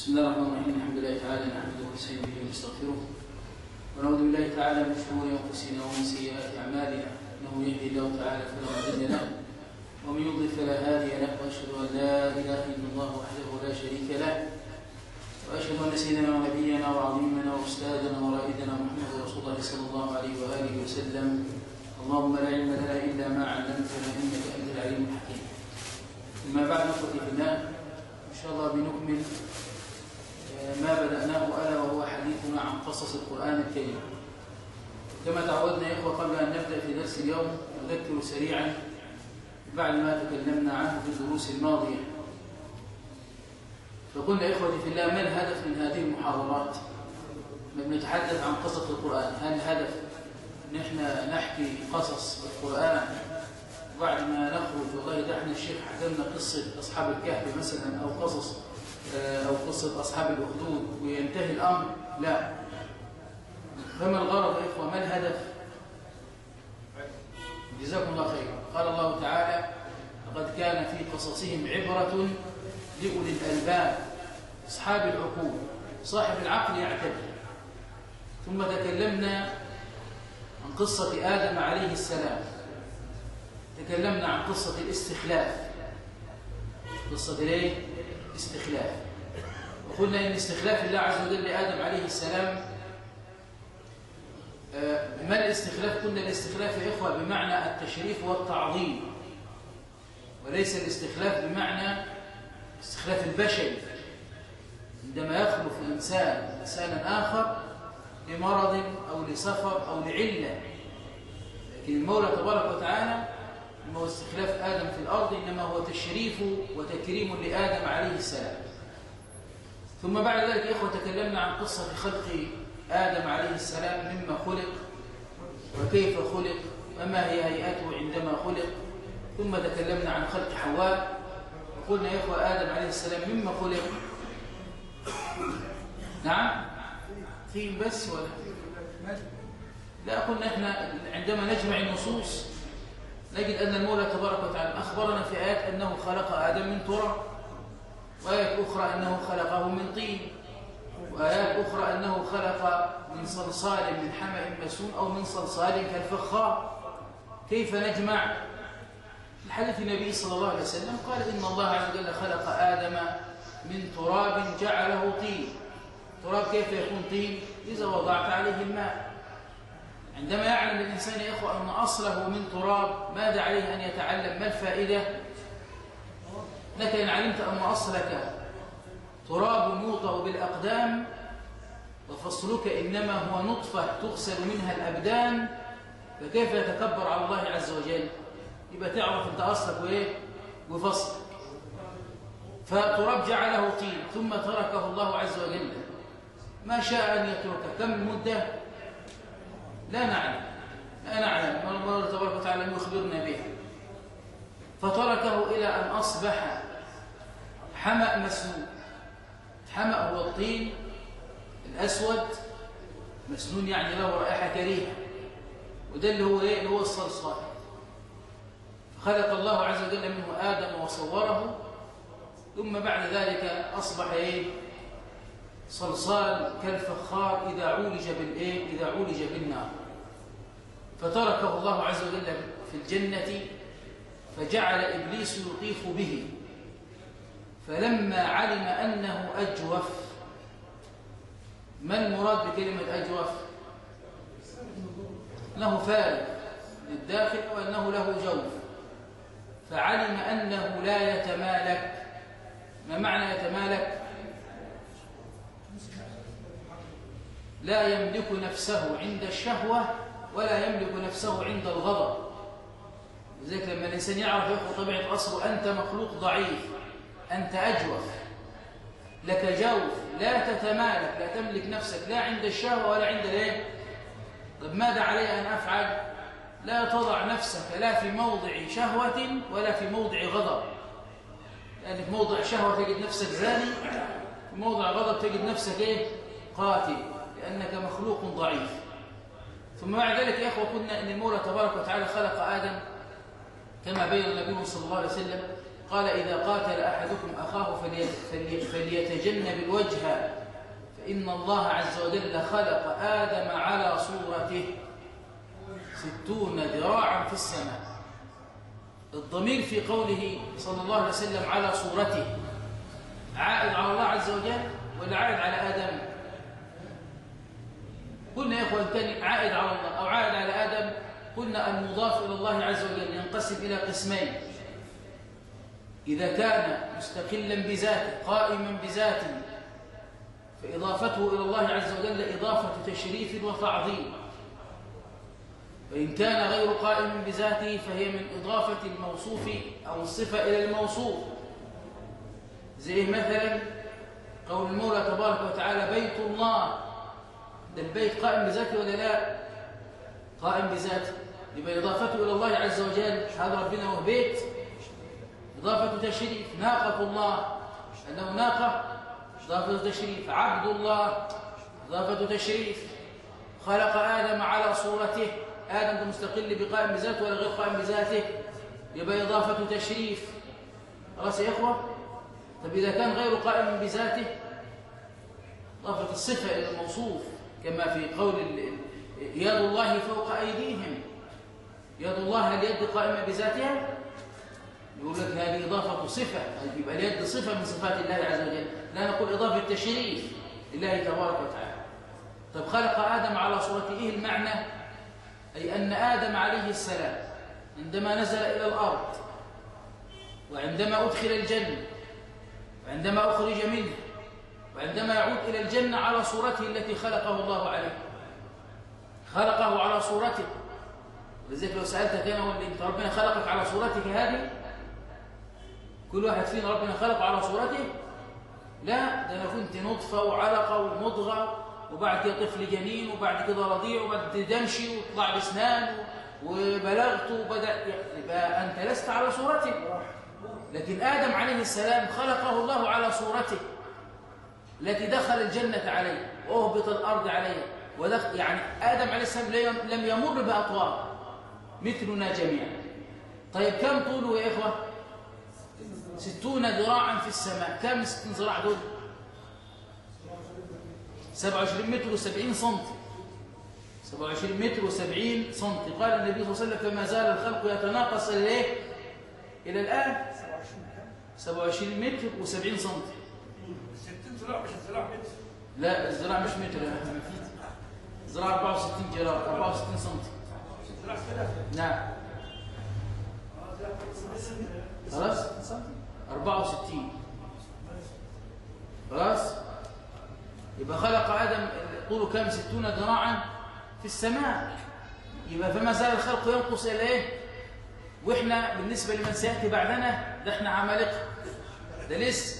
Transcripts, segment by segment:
بسم الله الرحمن الرحيم. الحمد لله تعالى نحمده ونستعين به ونستغفره. ونعوذ بالله تعالى من شرور أنفسنا ومن سيئات أعمالنا. إنه يهدي الله تعالى فلا مضل له ومن يضلل فلا هادي له وأشهد أن لا إله إلا الله وحده لا شريك له. وأشهد أن سيدنا ونبينا وعظيمنا وأستاذنا ورائدنا محمد رسول الله صلى الله عليه وآله وسلم. اللهم لا علم لنا إلا ما علمتنا إنك أنت العليم الحكيم. أما بعد أخوتي إن شاء الله بنكمل ما بدأناه ألا وهو حديثنا عن قصص القرآن الكريم. كما تعودنا يا إخوة قبل أن نبدأ في درس اليوم نذكر سريعا بعد ما تكلمنا عنه في الدروس الماضية. فقلنا إخوتي في الله ما الهدف من هذه المحاضرات؟ بنتحدث عن قصص القرآن. هل الهدف أن إحنا نحكي قصص القرآن وبعد ما نخرج؟ والله ده إحنا الشيخ حكمنا قصة أصحاب الكهف مثلا أو قصص أو قصة أصحاب الأخدود وينتهي الأمر؟ لا. فما الغرض يا إخوة؟ ما الهدف؟ جزاكم الله خيرا قال الله تعالى لقد كان في قصصهم عبرة لأولي الألباب أصحاب العقول صاحب العقل يعتبر. ثم تكلمنا عن قصة آدم عليه السلام. تكلمنا عن قصة الاستخلاف. قصة ليه؟ استخلاف وقلنا إن استخلاف الله عز وجل لآدم عليه السلام ما الاستخلاف؟ قلنا الاستخلاف يا إخوة بمعنى التشريف والتعظيم. وليس الاستخلاف بمعنى استخلاف البشري. عندما يخلف الإنسان إنسانا آخر لمرض أو لسفر أو لعلة لكن المولى تبارك وتعالى ما هو استخلاف آدم في الأرض إنما هو تشريف وتكريم لآدم عليه السلام. ثم بعد ذلك يا إخوة تكلمنا عن قصة خلق آدم عليه السلام مما خلق وكيف خلق وما هي هيئته عندما خلق. ثم تكلمنا عن خلق حواء وقلنا يا إخوة آدم عليه السلام مما خلق. نعم؟ طين بس ولا؟ لا قلنا إحنا عندما نجمع النصوص نجد أن المولى تبارك وتعالى أخبرنا في آيات أنه خلق آدم من تراب وآيات أخرى أنه خلقه من طين وآيات أخرى أنه خلق من صلصال من حمأ مسون أو من صلصال كالفخار. كيف نجمع؟ الحديث النبي صلى الله عليه وسلم قال إن الله عز وجل خلق آدم من تراب جعله طين. تراب كيف يكون طين؟ إذا وضعت عليه الماء. عندما يعلم الإنسان يا إخوة أن أصله من تراب ماذا عليه أن يتعلم؟ ما الفائدة؟ لك إن علمت أن أصلك تراب يوطأ بالأقدام وفصلك إنما هو نطفة تغسل منها الأبدان فكيف يتكبر على الله عز وجل؟ يبقى تعرف أنت أصلك وإيه؟ وفصلك فتراب جعله طين ثم تركه الله عز وجل. ما شاء أن يتركه؟ كم المدة؟ لا نعلم لا نعلم. الله تبارك وتعالى يخبرنا بها فتركه إلى أن أصبح حمأ مسنون. حمأ هو الطين الأسود. مسنون يعني له رائحة كريهة. وده اللي هو إيه؟ اللي هو الصلصال. فخلق الله عز وجل منه آدم وصوره. ثم بعد ذلك أصبح إيه؟ صلصال كالفخار إذا عولج بالإيه إذا عولج بالنار. فتركه الله عز وجل في الجنة فجعل إبليس يطيف به. فلما علم أنه أجوف ما المراد بكلمة أجوف؟ له فارغ للداخل وأنه له جوف. فعلم أنه لا يتمالك. ما معنى يتمالك؟ لا يملك نفسه عند الشهوة ولا يملك نفسه عند الغضب. لذلك لما الإنسان يعرف يأخذ طبيعة أصله أنت مخلوق ضعيف أنت أجوف. لك جوف لا تتمالك لا تملك نفسك لا عند الشهوة ولا عند الايه طب ماذا علي أن أفعل؟ لا تضع نفسك لا في موضع شهوة ولا في موضع غضب. لأنك في موضع شهوة تجد نفسك زاني في موضع غضب تجد نفسك إيه؟ قاتل لأنك مخلوق ضعيف. ثم بعد ذلك يا أخوة قلنا أن المولى تبارك وتعالى خلق آدم كما بين النبي صلى الله عليه وسلم. قال إذا قاتل أحدكم أخاه فليتجنب الوجه. فإن الله عز وجل خلق آدم على صورته ستون ذراعا في السماء. الضمير في قوله صلى الله عليه وسلم على صورته. عائد على الله عز وجل ولا عائد على آدم؟ قلنا يا إخوان كان عائد على الله أو عائد على آدم قلنا المضاف إلى الله عز وجل ينقسم إلى قسمين. إذا كان مستقلا بذاته قائما بذاته فإضافته إلى الله عز وجل إضافة تشريف وتعظيم. وإن كان غير قائم بذاته فهي من إضافة الموصوف أو الصفة إلى الموصوف. زي مثلا قول المولى تبارك وتعالى بيت الله. ده البيت قائم بذاته ولا لا؟ قائم بذاته. يبقى إضافته إلى الله عز وجل هذا ربنا هو بيت. إضافة تشريف ناقة الله. أنه ناقة. إضافة تشريف عبد الله. إضافة تشريف خلق آدم على صورته. ده مستقل بقائم بذاته ولا غير قائم بذاته. يبقى إضافة تشريف خلاص يا إخوة؟ طب إذا كان غير قائم بذاته إضافة الصفة إلى الموصوف. كما في قول يد الله فوق أيديهم. يد الله اليد قائمة بذاتها؟ يقول لك هذه إضافة صفة. يبقى اليد صفة من صفات الله عز وجل. لا نقول إضافة تشريف لله تبارك وتعالى. طب خلق آدم على صورته إيه المعنى؟ أي أن آدم عليه السلام عندما نزل إلى الأرض وعندما أدخل الجنة وعندما أخرج منه وعندما يعود إلى الجنة على صورته التي خلقه الله عليه. خلقه على صورته. ولذلك لو سألتك أنا أنت ربنا خلقك على صورتك هذه؟ كل واحد فينا ربنا خلقه على صورته؟ لا ده أنا كنت نطفة وعلقة ومضغة وبعد كده طفل جنين وبعد كده رضيع وبعد دمشي وطلع بسنان وبلغت وبدأ يبقى أنت لست على صورته لكن آدم عليه السلام خلقه الله على صورته. التي دخل الجنة عليه وأهبط الأرض عليه ودخل يعني آدم عليه السلام لم يمر بأطوار مثلنا جميعا. طيب كم طوله يا إخوة؟ ستون ذراعا في السماء. كم ستون ذراع دول؟ 27 متر و70 سم 27 متر و70 سم قال النبي صلى الله عليه وسلم فما زال الخلق يتناقص إلى إيه إلى الآن؟ 27 متر و70 سم 60 ذراع مش الذراع متر لا الذراع مش متر الذراع 64 جرام 64 سم نعم. خلاص؟ 64 خلاص؟ يبقى خلق آدم طوله كام ستون ذراعا في السماء. يبقى فما زال الخلق ينقص إلى إيه؟ وإحنا بالنسبة لمن سيأتي بعدنا ده إحنا عمالقة. ده لسه.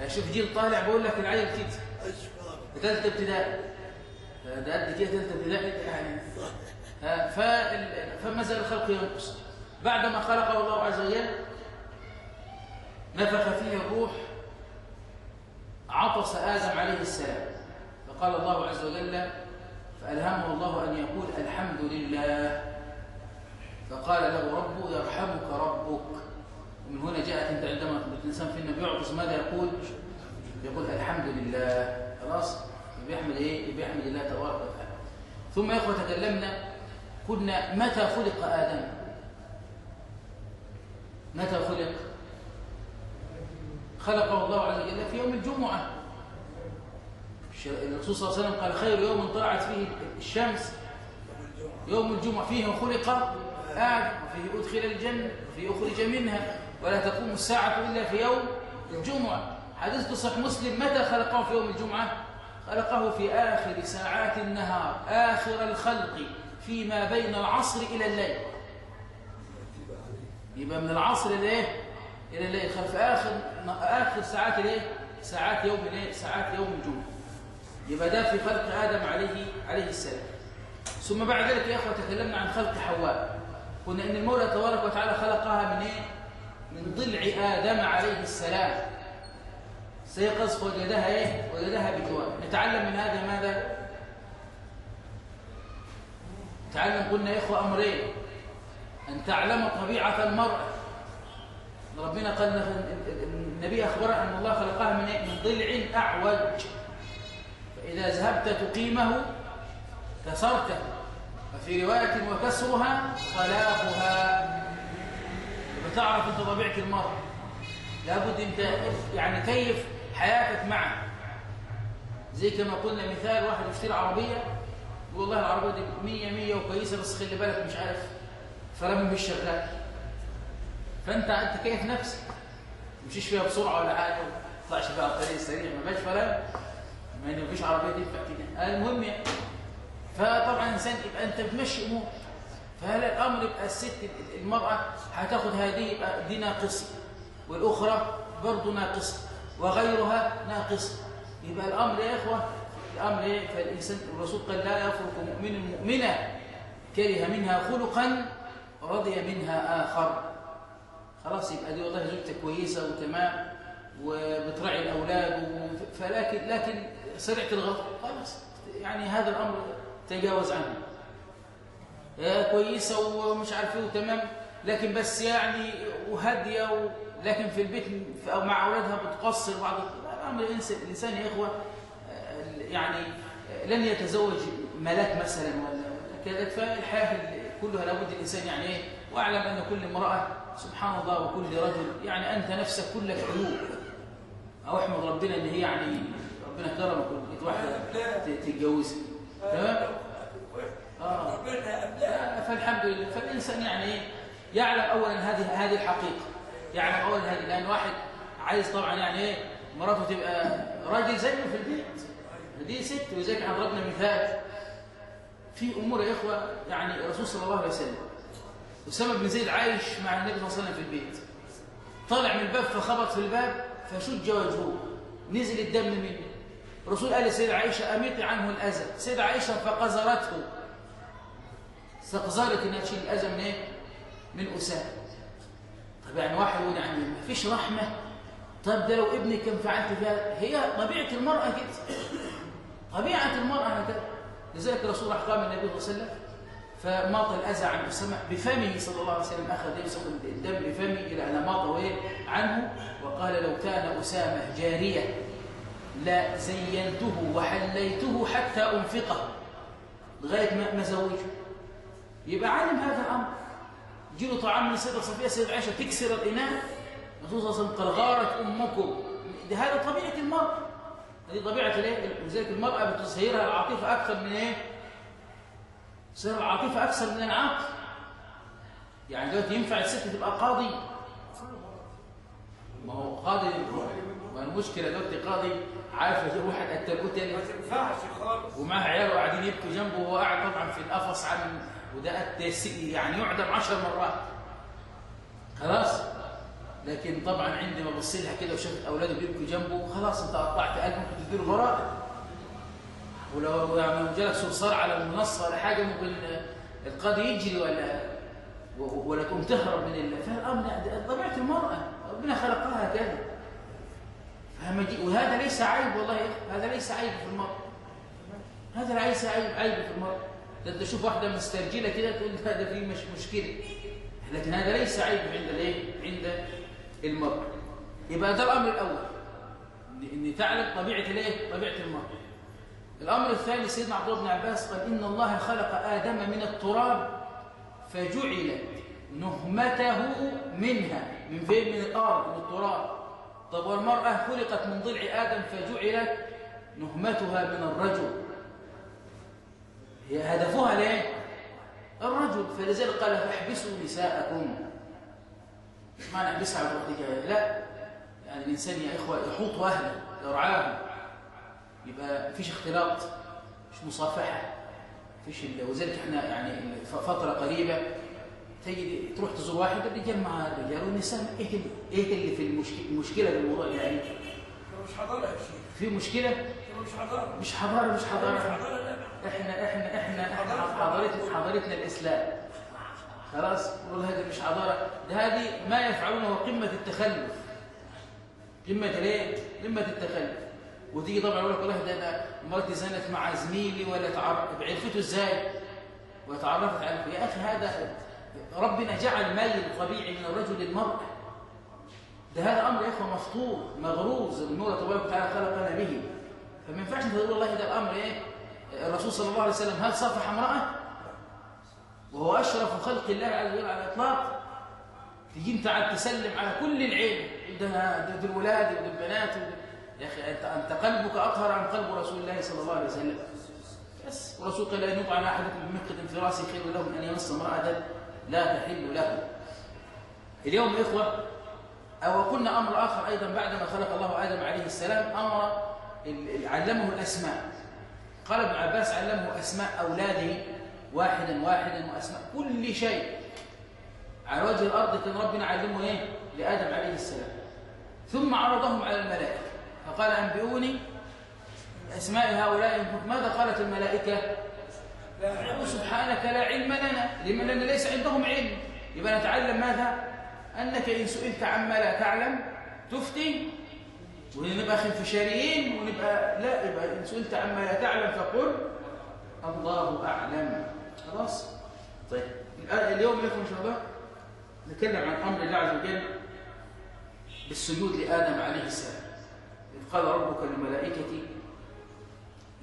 يعني شوف جيل طالع بقول لك العيل كده. ثالثه ابتدائي. ده قد كده ثالثه ابتدائي يعني. فما زال الخلق ينقص. بعدما خلقه الله عز وجل نفخ فيه الروح عطس آدم عليه السلام. فقال الله عز وجل فألهمه الله أن يقول الحمد لله. فقال له ربه يرحمك ربك. ومن هنا جاءت انت عندما الإنسان فينا بيعطس ماذا يقول؟ يقول الحمد لله خلاص بيحمد إيه؟ بيحمد الله تبارك وتعالى. ثم يا إخوة تكلمنا كنا متى خلق آدم؟ متى خلق؟ خلقه الله عز وجل في يوم الجمعة. الرسول صلى الله عليه وسلم قال خير يوم طلعت فيه الشمس. يوم الجمعة فيه خلق آدم وفيه أدخل الجنة. وفيه أخرج منها ولا تقوم الساعة إلا في يوم الجمعة. حديث صحيح مسلم متى خلقه في يوم الجمعة؟ خلقه في آخر ساعات النهار آخر الخلق فيما بين العصر إلى الليل. يبقى من العصر إلى إيه؟ إلى الليل. خلف آخر آخر ساعات الإيه؟ ساعات يوم الإيه؟ ساعات يوم الجمعة. يبقى ده في خلق آدم عليه عليه السلام. ثم بعد ذلك يا إخوة تكلمنا عن خلق حواء. قلنا إن المولى تبارك وتعالى خلقها من إيه؟ من ضلع آدم عليه السلام. سيقظ فوجدها إيه؟ وجدها بجوار نتعلم من هذا ماذا؟ نتعلم قلنا يا إخوة أمرين. أن تعلم طبيعة المراه ربنا قال النبي أخبر أن الله خلقها من من ضلع أعوج. فإذا ذهبت تقيمه كسرته. وفي رواية وكسرها خلافها. بتعرف انت طبيعة المرء لابد انت يعني كيف حياتك معه زي كما قلنا مثال واحد يشتري عربية والله العربية دي مية مية وكويسة بس خلي بالك مش عارف فرامي مش شغال فانت انت كيف نفسك؟ مشيش فيها بسرعة ولا حاجة ما تطلعش على الطريق السريع ما فيش فرامي ما مفيش عربية تنفع كده المهم يعني فطبعا الانسان يبقى أنت بتمشي أمور. فهل الأمر يبقى الست المرأة هتاخد هذه يبقى دي ناقصة والأخرى برضه ناقصة وغيرها ناقصة؟ يبقى الأمر يا إخوة الأمر إيه؟ فالإنسان الرسول قال لا يفرق مؤمن مؤمنة كره منها خلقا رضي منها آخر. خلاص يبقى دي والله زوجتك كويسة وتمام وبتراعي الأولاد فلكن لكن سرعة الغضب خلاص. يعني هذا الأمر تجاوز عنه. كويسة ومش عارف إيه وتمام. لكن بس يعني وهادية و... لكن في البيت أو مع أولادها بتقصر بعض الامر الإنسان يا إخوة يعني لن يتزوج ملاك مثلا ولا كذا. فالحياة كلها لابد الإنسان يعني إيه وأعلم أن كل امرأة سبحان الله وكل رجل يعني أنت نفسك كلك عيوب أو احمد ربنا إن هي يعني ربنا كرمك ولقيت واحدة تتجوزها تمام آه. فالحمد لله. فالإنسان يعني إيه يعلم أولا هذه هذه الحقيقة. يعلم أولا هذه لأن واحد عايز طبعا يعني إيه مراته تبقى راجل زيه في البيت. دي ست وزيك إحنا ضربنا مثال. في أمور يا إخوة يعني الرسول صلى الله عليه وسلم أسامة بن زيد عايش مع النبي صلى الله عليه وسلم في البيت. طلع من الباب فخبط في الباب فشج وجهه. نزل الدم منه. الرسول قال لسيدة عائشة أميطي عنه الأذى سيدة عائشة فقذرته استقذرت إنها تشيل الاذى من إيه؟ من أسامة. طب يعني واحد يقول يعني ما فيش رحمة. طب ده لو ابني كان فعلت فيها هي طبيعة المرأة كده. طبيعة المرأة هكذا. لذلك الرسول راح النبي صلى الله عليه وسلم فماط الاذى عن أسامة بفمه صلى الله عليه وسلم. يمسك الدم بفمه إلى أن ماط عنه. وقال لو كان أسامة جارية. لا زينته وحليته حتى أنفقه. لغاية ما زوجه. يبقى عالم هذا الأمر له طعام من السيدة صفية السيدة عائشة تكسر الإناء. الرسول صلى الله عليه وسلم قال غارت أمكم. ده هذا طبيعة المرأة هذه طبيعة الإيه؟ لذلك المرأة بتظهرها العاطفة أكثر من إيه؟ تصير العاطفة أكثر من العقل يعني دلوقتي ينفع الست تبقى قاضي؟ ما هو قاضي. ما المشكلة دلوقتي قاضي. عارف واحد قتل تاني. ما تنفعش خالص. ومعاه عياله قاعدين يبكوا جنبه وهو قاعد طبعا في القفص عن وده يعني يعدم عشر مرات. خلاص؟ لكن طبعا عندما بص لها كده وشافت أولاده بيبكوا جنبه خلاص أنت قطعت قلبك ممكن تديله براءة. ولو يعني جالك صرصار على المنصة ولا حاجة ممكن القاضي يجري ولا ولا تقوم تهرب من الله فالامر طبيعة المرأة. ربنا خلقها هكذا وهذا ليس عيب والله هذا ليس عيب في المراه هذا ليس عيب عيب في المراه ده انت تشوف واحدة مسترجلة كده تقول ده في مش مشكلة. لكن هذا ليس عيب عند الإيه؟ عند المرء. يبقى ده الأمر الأول. ان تعلم طبيعة الإيه؟ طبيعة المرء. الأمر الثاني سيدنا عبد الله بن عباس قال إن الله خلق آدم من التراب فجعلت نهمته منها. من فين؟ من الأرض من التراب. طب والمرأة خلقت من ضلع آدم فجعلت نهمتها من الرجل. هي هدفها ليه؟ الرجل. فلذلك قال فاحبسوا نساءكم. مش معنى احبسها على وقتك لا. يعني الإنسان يا إخوة يحوط أهله يرعاهم يبقى مفيش اختلاط مش مصافحة. مفيش وذلك إحنا يعني فترة قريبة تجي تروح تزور واحد الرجال مع الرجال والنساء إيه اللي إيه اللي في المشكلة المشكلة بالموضوع يعني؟ مش حضارة يا شيخ. في مشكلة؟ مش حضارة. مش حضارة مش حضارة. إحنا إحنا إحنا إحنا حضارتنا حضارتنا الإسلام. خلاص؟ والله هذه مش حضارة. ده هذه ما يفعلونه قمة التخلف. قمة الايه قمة التخلف. وتيجي طبعا يقول لك والله ده أنا مراتي زنت مع زميلي ولا تعرف عرفته إزاي؟ وتعرفت عليه يا أخي هذا ربنا جعل ميل طبيعي من الرجل للمراه ده هذا أمر يا إخوة مفطور مغروز المولى تبارك وتعالى خلقنا به. فما ينفعش إنت تقول والله ده الامر إيه؟ الرسول صلى الله عليه وسلم هل صافح امرأة؟ وهو أشرف خلق الله عز وجل على الإطلاق. تجي أنت عاد تسلم على كل العين ده ده الولاد وده البنات يا انت أنت قلبك أطهر عن قلب رسول الله صلى الله عليه وسلم. بس. والرسول قال لا ينوب على أحدكم بمقد في رأسه خير له من أن يمس امرأة. لا تحل له. اليوم إخوة أو قلنا أمر آخر أيضا بعدما خلق الله آدم عليه السلام ال- علمه الأسماء. قال ابن عباس علمه أسماء أولاده واحدا واحدا وأسماء كل شيء. على وجه الأرض كان ربنا علمه إيه؟ لآدم عليه السلام. ثم عرضهم على الملائكة. فقال أنبئوني بأسماء هؤلاء. ماذا قالت الملائكة؟ قالوا سبحانك لا علم لنا لمن لأن ليس عندهم علم. يبقى نتعلم ماذا؟ أنك إن سئلت عما لا تعلم تفتي ونبقى خنفشاريين ونبقى لا يبقى إن سئلت عما لا تعلم فقل الله أعلم. خلاص؟ طيب اليوم أخوان إن شاء الله نتكلم عن أمر الله عز وجل بالسجود لآدم عليه السلام. إذ قال ربك للملائكه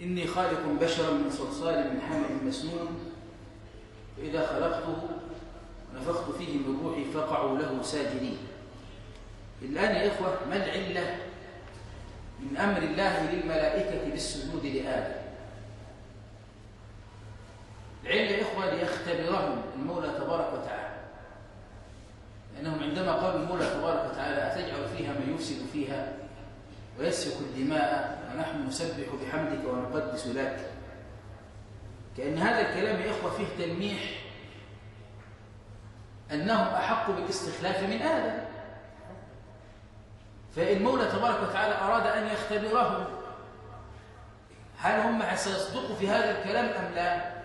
إني خالق بشرا من صلصال من حمأ مسنون فإذا خلقته ونفخت فيه من روحي فقعوا له ساجدين. الآن يا إخوة ما العلة من أمر الله للملائكة بالسجود لآدم؟ العلة يا إخوة ليختبرهم المولى تبارك وتعالى. لأنهم عندما قالوا المولى تبارك وتعالى أتجعل فيها من يفسد فيها ويسفك الدماء؟ ونحن نسبح بحمدك ونقدس لك. كأن هذا الكلام يا إخوة فيه تلميح أنهم أحق بالاستخلاف من آدم. فالمولى تبارك وتعالى أراد أن يختبرهم هل هم سيصدقوا في هذا الكلام أم لا؟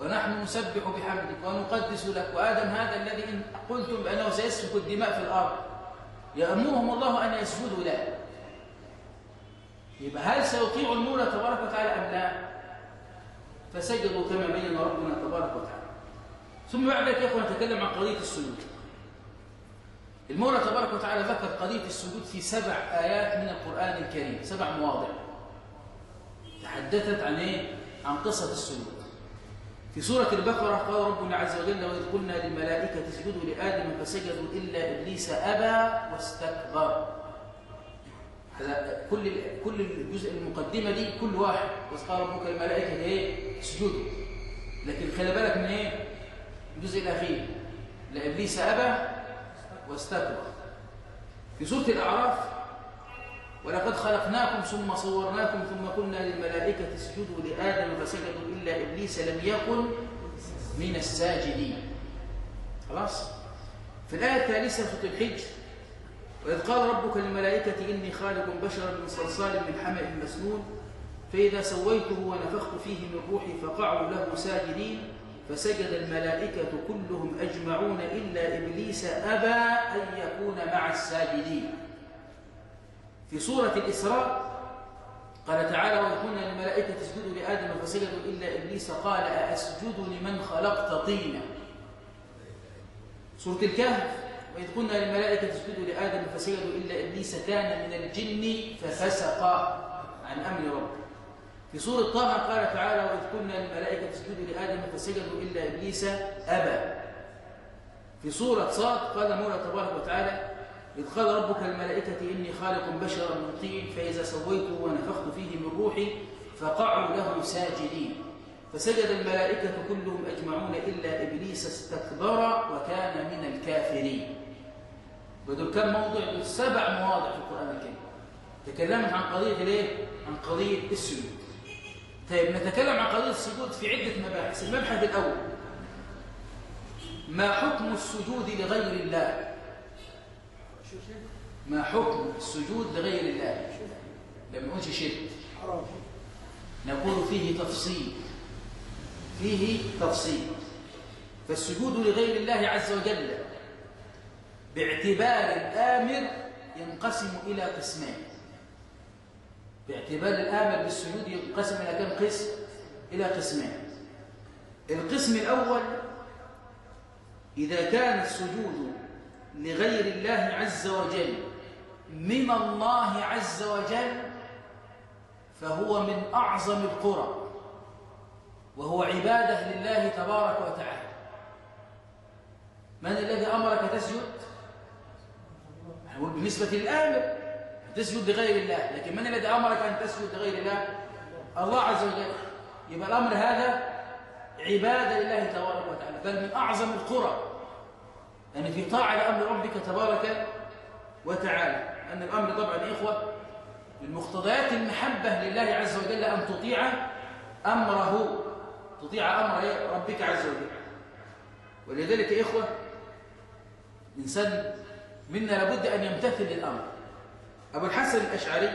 ونحن نسبح بحمدك ونقدس لك. وآدم هذا الذي إن قلتم بأنه سيسفك الدماء في الأرض يأمرهم الله أن يسجدوا له. يبقى هل سيطيع المولى تبارك وتعالى أم لا؟ فسجدوا كما بين ربنا تبارك وتعالى. ثم بعد ذلك يا اخوان نتكلم عن قضية السجود. المولى تبارك وتعالى ذكر قضية السجود في سبع آيات من القرآن الكريم سبع مواضع. تحدثت عن إيه؟ عن قصة السجود. في سورة البقرة قال ربنا عز وجل وإذ قلنا للملائكة اسجدوا لآدم فسجدوا إلا إبليس أبى واستكبر. كل كل الجزء المقدمة دي كل واحد. وإذ قال ربك الملائكة إيه اسجدوا لكن خلي بالك من إيه؟ الجزء الأخير. لإبليس أبى واستكبر. في سورة الأعراف ولقد خلقناكم ثم صورناكم ثم قلنا للملائكة اسجدوا لآدم فسجدوا إلا إبليس لم يكن من الساجدين. خلاص؟ في الآية الثالثة في سورة الحج وإذ قال ربك للملائكة إني خالق بشرا من صلصال من حمأ مسنون فإذا سويته ونفخت فيه من روحي فقعوا له ساجدين فسجد الملائكة كلهم أجمعون إلا إبليس أبى أن يكون مع الساجدين. في سورة الإسراء قال تعالى وإذ قلنا للملائكة اسجدوا لآدم فسجدوا إلا إبليس قال أأسجد لمن خلقت طينا. سورة الكهف وإذ قلنا للملائكة اسجدوا لآدم فسجدوا إلا إبليس كان من الجن ففسق عن أمر ربه. في سورة طه قال تعالى وإذ قلنا للملائكة اسجدوا لآدم فسجدوا إلا إبليس أبى. في سورة صاد قال مولى تبارك وتعالى إذ قال ربك الملائكة إني خالق بشرا من طين فإذا سويته ونفخت فيه من روحي فقعوا له ساجدين. فسجد الملائكة كلهم أجمعون إلا إبليس استكبر وكان من الكافرين. ودول كم موضع سبع مواضع في القرآن الكريم. تكلمت عن قضية الايه؟ عن قضية السجود. طيب نتكلم عن قضية السجود في عدة مباحث. المبحث الأول ما حكم السجود لغير الله؟ ما حكم السجود لغير الله؟ لما نقولش حرام نقول فيه تفصيل. فيه تفصيل. فالسجود لغير الله عز وجل باعتبار الآمر ينقسم إلى قسمين باعتبار الآمر بالسجود ينقسم إلى كم قسم؟ إلى قسمين القسم الأول إذا كان السجود لغير الله عز وجل من الله عز وجل فهو من أعظم القرى وهو عبادة لله تبارك وتعالى من الذي أمرك تسجد؟ بالنسبة للآمر تسجد لغير الله. لكن من الذي أمرك أن تسجد لغير الله؟ الله عز وجل. يبقى الأمر هذا عبادة لله تبارك وتعالى. بل من أعظم القرى. يعني في طاعة لأمر ربك تبارك وتعالى. أن الأمر طبعا إخوة من مقتضيات المحبة لله عز وجل أن تطيع أمره. تطيع أمر ربك عز وجل. ولذلك يا إخوة الإنسان منا لابد أن يمتثل للأمر أبو الحسن الأشعري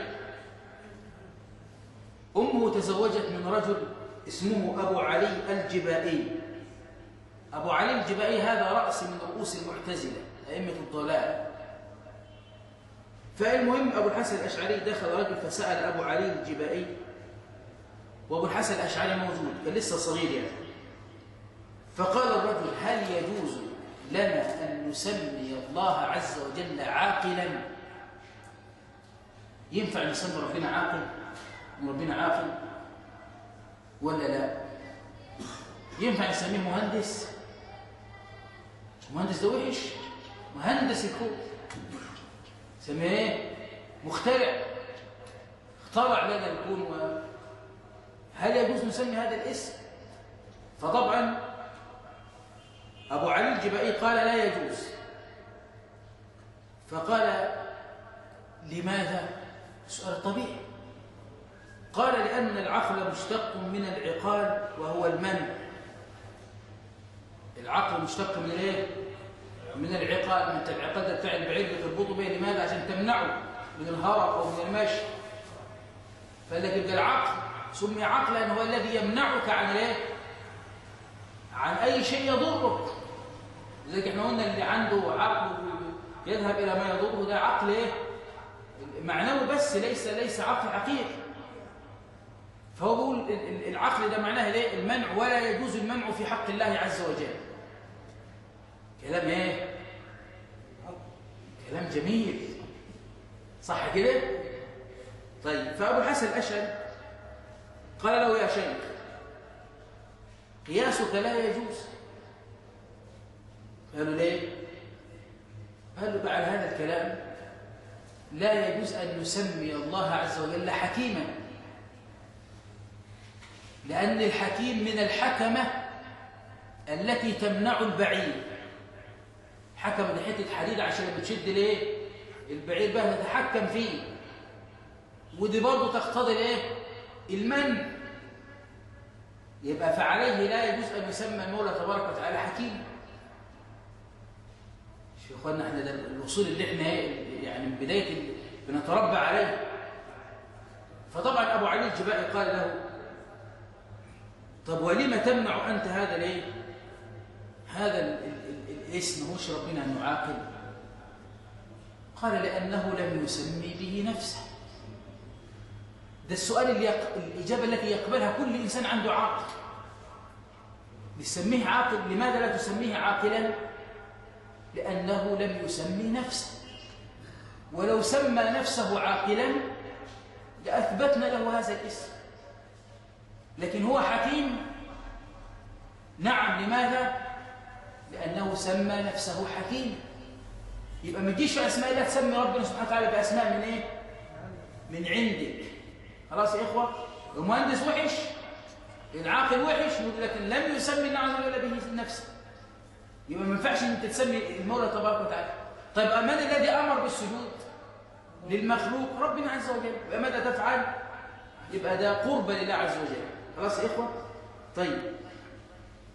أمه تزوجت من رجل اسمه أبو علي الجبائي. أبو علي الجبائي هذا رأس من رؤوس المعتزلة أئمة الضلال. فالمهم أبو الحسن الأشعري دخل رجل فسأل أبو علي الجبائي وأبو الحسن الأشعري موجود كان لسه صغير يعني. فقال الرجل هل يجوز لنا أن نسمي الله عز وجل عاقلا. ينفع نسمي ربنا عاقل؟ ربنا عاقل. ولا لا؟ ينفع نسميه مهندس؟ مهندس ده وحش. مهندس الكون سميه إيه مخترع. اخترع لنا الكون و... هل يجوز نسمي هذا الاسم؟ فطبعا أبو علي الجبائي قال لا يجوز. فقال لماذا؟ سؤال طبيعي. قال لأن العقل مشتق من العقال وهو المنع العقل مشتق من إيه؟ من العقال من العقاد بتاع البعير بتربطه به. لماذا؟ عشان تمنعه من الهرب أو من المشي. فقال لك يبقى العقل سمي عقلا هو الذي يمنعك عن إيه؟ عن أي شيء يضرك. لذلك إحنا قلنا اللي عنده عقل يذهب إلى ما يضره ده عقل إيه؟ معناه بس ليس ليس عقل حقيقي. فهو بيقول العقل ده معناه ليه المنع ولا يجوز المنع في حق الله عز وجل. كلام إيه؟ كلام جميل. صح كده؟ طيب فأبو الحسن الأشعري قال له يا شيخ قياسك لا يجوز. قال له ليه؟ قال له بعد هذا الكلام لا يجوز أن نسمي الله عز وجل حكيما. لأن الحكيم من الحكمة التي تمنع البعير. حكم دي حتة حديد عشان بتشد ليه؟ البعير بقى تتحكم فيه. ودي برضه تقتضي الايه؟ المن. يبقى فعليه لا يجوز أن يسمى المولى تبارك وتعالى حكيم. شوف اخوانا إحنا ده الوصول اللي إحنا يعني من بداية بنتربى عليه فطبعا أبو علي الجبائي قال له طب ولما تمنع أنت هذا ليه؟ هذا ال ال ال الاسم مش ربنا أن يعاقب قال لأنه لم يسمي به نفسه. ده السؤال اللي يق... الإجابة التي يقبلها كل إنسان عنده عاقل. بتسميه عاقل؟ لماذا لا تسميه عاقلا؟ لأنه لم يسمي نفسه. ولو سمى نفسه عاقلا لأثبتنا له هذا الاسم. لكن هو حكيم. نعم لماذا؟ لأنه سمى نفسه حكيم. يبقى ما تجيش أسماء الله تسمي ربنا سبحانه وتعالى بأسماء من إيه؟ من عندك. خلاص يا إخوة المهندس وحش العاقل وحش لكن لم يسمي الله عز وجل به نفسه. يبقى ما ينفعش إن أنت تسمي المولى تبارك وتعالى. طيب من الذي أمر بالسجود للمخلوق ربنا عز وجل. يبقى ماذا تفعل يبقى ده قرب لله عز وجل. خلاص يا إخوة؟ طيب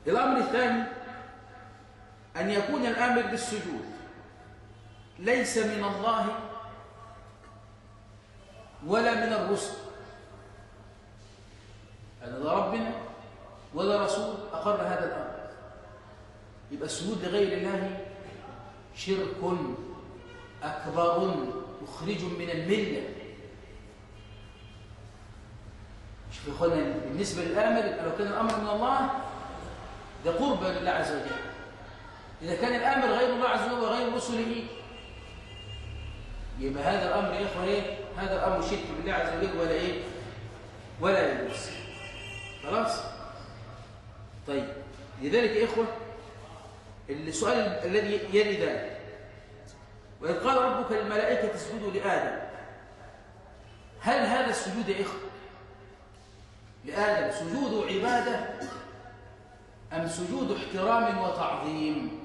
الأمر الثاني أن يكون الآمر بالسجود ليس من الله ولا من الرسل. هذا ده ربنا ولا رسول أقر هذا الأمر. يبقى السجود لغير الله شرك أكبر مخرج من الملة شوف يا إخوانا بالنسبة للأمر لو كان الأمر من الله ده قرب لله عز وجل إذا كان الأمر غير الله عز وجل وغير رسله يبقى هذا الأمر يا إخوة إيه؟ هذا الأمر شرك بالله عز وجل ولا إيه؟ ولا يجوز خلاص؟ طيب لذلك يا إخوة السؤال الذي يلي ذلك. وإذ قال ربك للملائكة اسجدوا لآدم. هل هذا السجود يا إخوة لآدم؟ سجود عبادة أم سجود احترام وتعظيم؟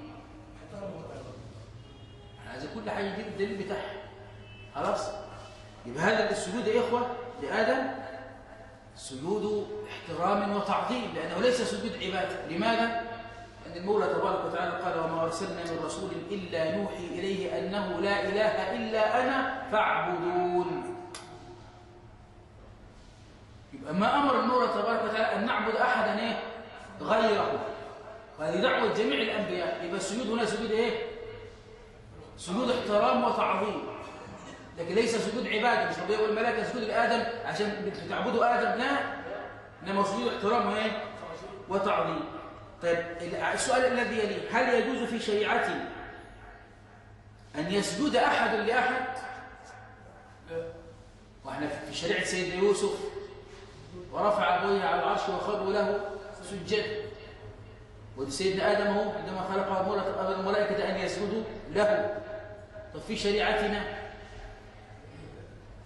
هذا كل حاجة يجيب الدليل بتاعها خلاص؟ يبقى هذا السجود يا إخوة لآدم؟ سجود احترام وتعظيم لأنه ليس سجود عبادة. لماذا؟ المولى تبارك وتعالى قال وما أرسلنا من رسول إلا نوحي إليه أنه لا إله إلا أنا فاعبدون. يبقى ما أمر المولى تبارك وتعالى أن نعبد أحدا إيه؟ غيره. وهذه دعوة جميع الأنبياء. يبقى السجود هنا سجود إيه؟ سجود احترام وتعظيم. لكن ليس سجود عبادة. مش ربنا والملائكة سجود لآدم عشان تعبدوا آدم. لا. إنما سجود احترام وإيه؟ وتعظيم. طيب السؤال الذي يليه هل يجوز في شريعتنا أن يسجد أحد لأحد؟ وإحنا في شريعة سيدنا يوسف ورفع أبويه على العرش وخروا له سجد وسيدنا آدم هو عندما خلق الملائكة أن يسجدوا له. طب في شريعتنا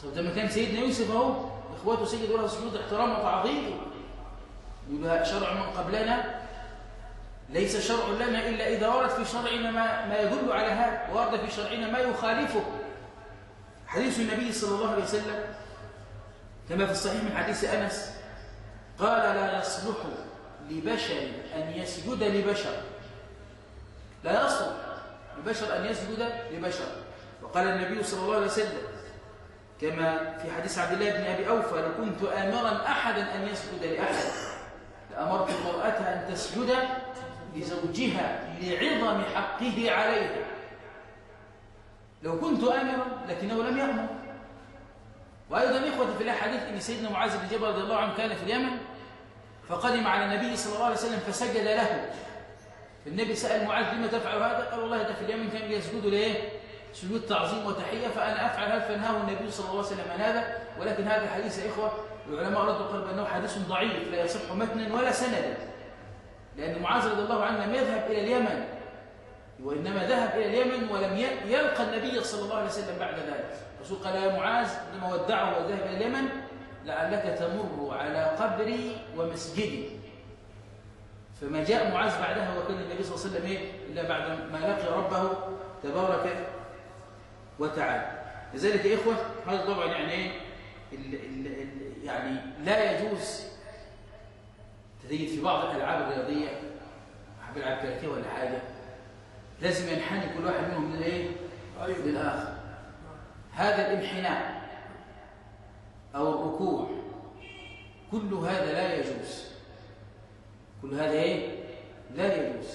طب لما كان سيدنا يوسف أهو. اخواته سجدوا له سجود احترام وتعظيم. يبقى شرع من قبلنا. ليس شرع لنا إلا إذا ورد في شرعنا ما, ما يدل على هذا ورد في شرعنا ما يخالفه. حديث النبي صلى الله عليه وسلم كما في الصحيح من حديث أنس قال لا يصلح لبشر أن يسجد لبشر. لا يصلح لبشر أن يسجد لبشر. وقال النبي صلى الله عليه وسلم كما في حديث عبد الله بن أبي أوفى لو كنت آمرا أحدا أن يسجد لأحد لأمرت المرأة أن تسجد لزوجها لعظم حقه عليها لو كنت آمرا لكنه لم يأمر. وأيضا إخوة في الأحاديث أن سيدنا معاذ بن جبل رضي الله عنه كان في اليمن فقدم على النبي صلى الله عليه وسلم فسجد له. فالنبي سأل معاذ لما تفعل هذا؟ قال والله ده في اليمن كان يسجد ليه؟ سجود تعظيم وتحية فأنا أفعل هذا فنهاه النبي صلى الله عليه وسلم عن هذا؟ ولكن هذا الحديث يا إخوة العلماء ردوا قالوا بأنه حديث ضعيف لا يصح متنا ولا سندا. لأن معاذ رضي الله عنه لم يذهب إلى اليمن وإنما ذهب إلى اليمن ولم يلقى النبي صلى الله عليه وسلم بعد ذلك. الرسول قال يا معاذ لما ودعه وذهب إلى اليمن لعلك تمر على قبري ومسجدي. فما جاء معاذ بعدها وكان النبي صلى الله عليه وسلم إيه؟ إلا بعد ما لقي ربه تبارك وتعالى. لذلك يا إخوة هذا طبعا يعني إيه؟ يعني لا يجوز تجد في بعض الألعاب الرياضية حب يلعب كاراتيه ولا حاجة لازم ينحني كل واحد منهم من الايه؟ أيوه. للآخر هذا الانحناء أو الركوع كل هذا لا يجوز كل هذا إيه؟ لا يجوز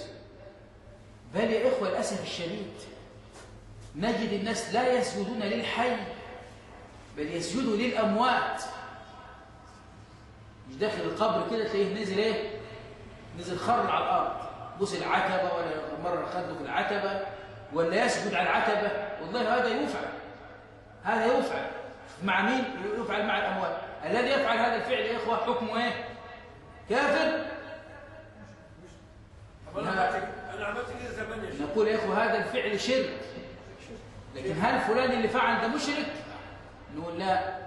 بل يا إخوة الأسف الشديد نجد الناس لا يسجدون للحي بل يسجدوا للأموات مش داخل القبر كده تلاقيه نزل إيه؟ نزل خر على الأرض. بوس العتبة ولا مر خده في العتبة ولا يسجد على العتبة. والله هذا يفعل. هذا يفعل. مع مين؟ يفعل مع الأموات. الذي يفعل هذا الفعل يا إخوة حكمه إيه؟ كافر. نقول يا إخوة هذا الفعل شرك. لكن هل فلان اللي فعل ده مشرك؟ نقول لا.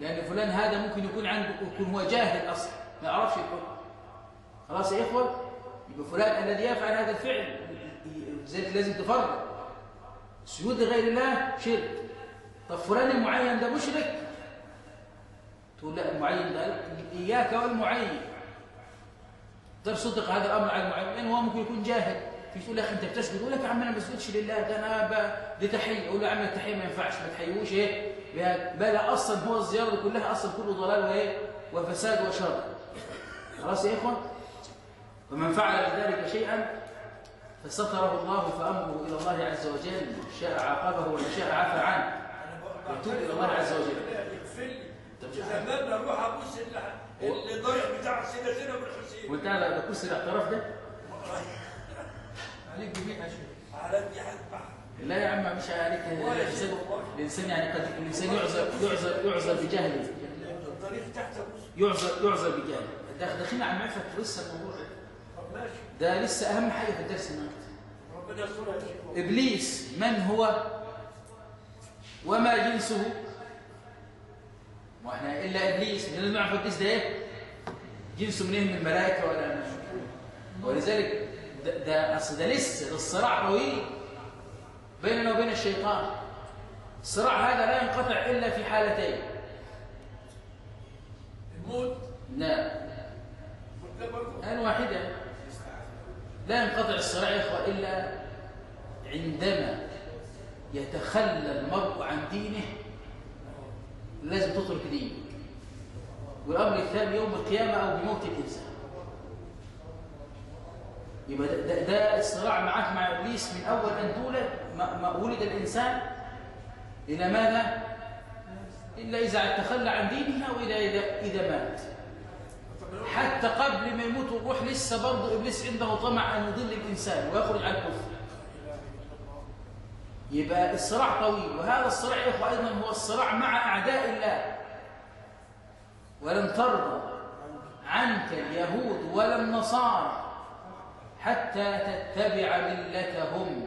لأن فلان هذا ممكن يكون عنده يكون هو جاهل أصلا ما يعرفش الحكم خلاص يا إخوة يبقى فلان الذي يفعل هذا الفعل ذلك لازم تفرق. سجود لغير الله شرك. طب فلان المعين ده مشرك؟ تقول لا المعين ده إياك والمعين. تصدق هذا الأمر على المعين لأنه هو ممكن يكون جاهل. في تقول لك أنت بتسجد يقول لك يا عم أنا ما بسجدش لله ده أنا دي تحيه أقول له يا عم التحية ما ينفعش ما تحيوش إيه بل أصلا هو الزيارة كلها أصلا كله ضلال وإيه؟ وفساد وشر. خلاص يا اخوان ومن فعل بذلك شيئا فستره الله فأمره إلى الله عز وجل. شاء عاقبه وان شاء عفى عنه. ويتوب إلى الله عز وجل. زمان أروح ابص اللي ضايع بتاع سيدنا زينب الحسين وانت على كرسي الاعتراف ده. عليك جميع شيء على دي هذبح لا يا عم مش عليك. الإنسان يعني قد الإنسان يعذر يعذر يعذر بجهله. الطريق تحت يعذر يعذر بجهله. ده- داخلين على معرفه لسه الموضوع ده. لسه أهم حاجة في الدرس النهارده إبليس من هو؟ وما جنسه؟ وإحنا إلا إبليس. لازم نعرف ابليس ده إيه؟ جنسه منين؟ من الملائكة ولا من ولذلك ده, ده أصل ده لسه الصراع طويل. بيننا وبين الشيطان. الصراع هذا لا ينقطع إلا في حالتين. الموت. برضه. آن واحدة. لا ينقطع الصراع يا إخوة إلا عندما يتخلى المرء عن دينه. لازم تترك دينك. والأمر الثاني يوم القيامة أو بموت الإنسان. يبقى ده, ده, ده الصراع معك مع إبليس من أول أن تولد. ما, ولد الإنسان إلى ماذا؟ إلا إذا تخلى عن دينه أو إذا, إذا, مات. حتى قبل ما يموت الروح لسه برضه إبليس عنده طمع أن يضل الإنسان ويخرج عن الكفر. يبقى الصراع طويل وهذا الصراع يا إخوة أيضا هو الصراع مع أعداء الله. ولن ترضى عنك اليهود ولا النصارى حتى تتبع ملتهم.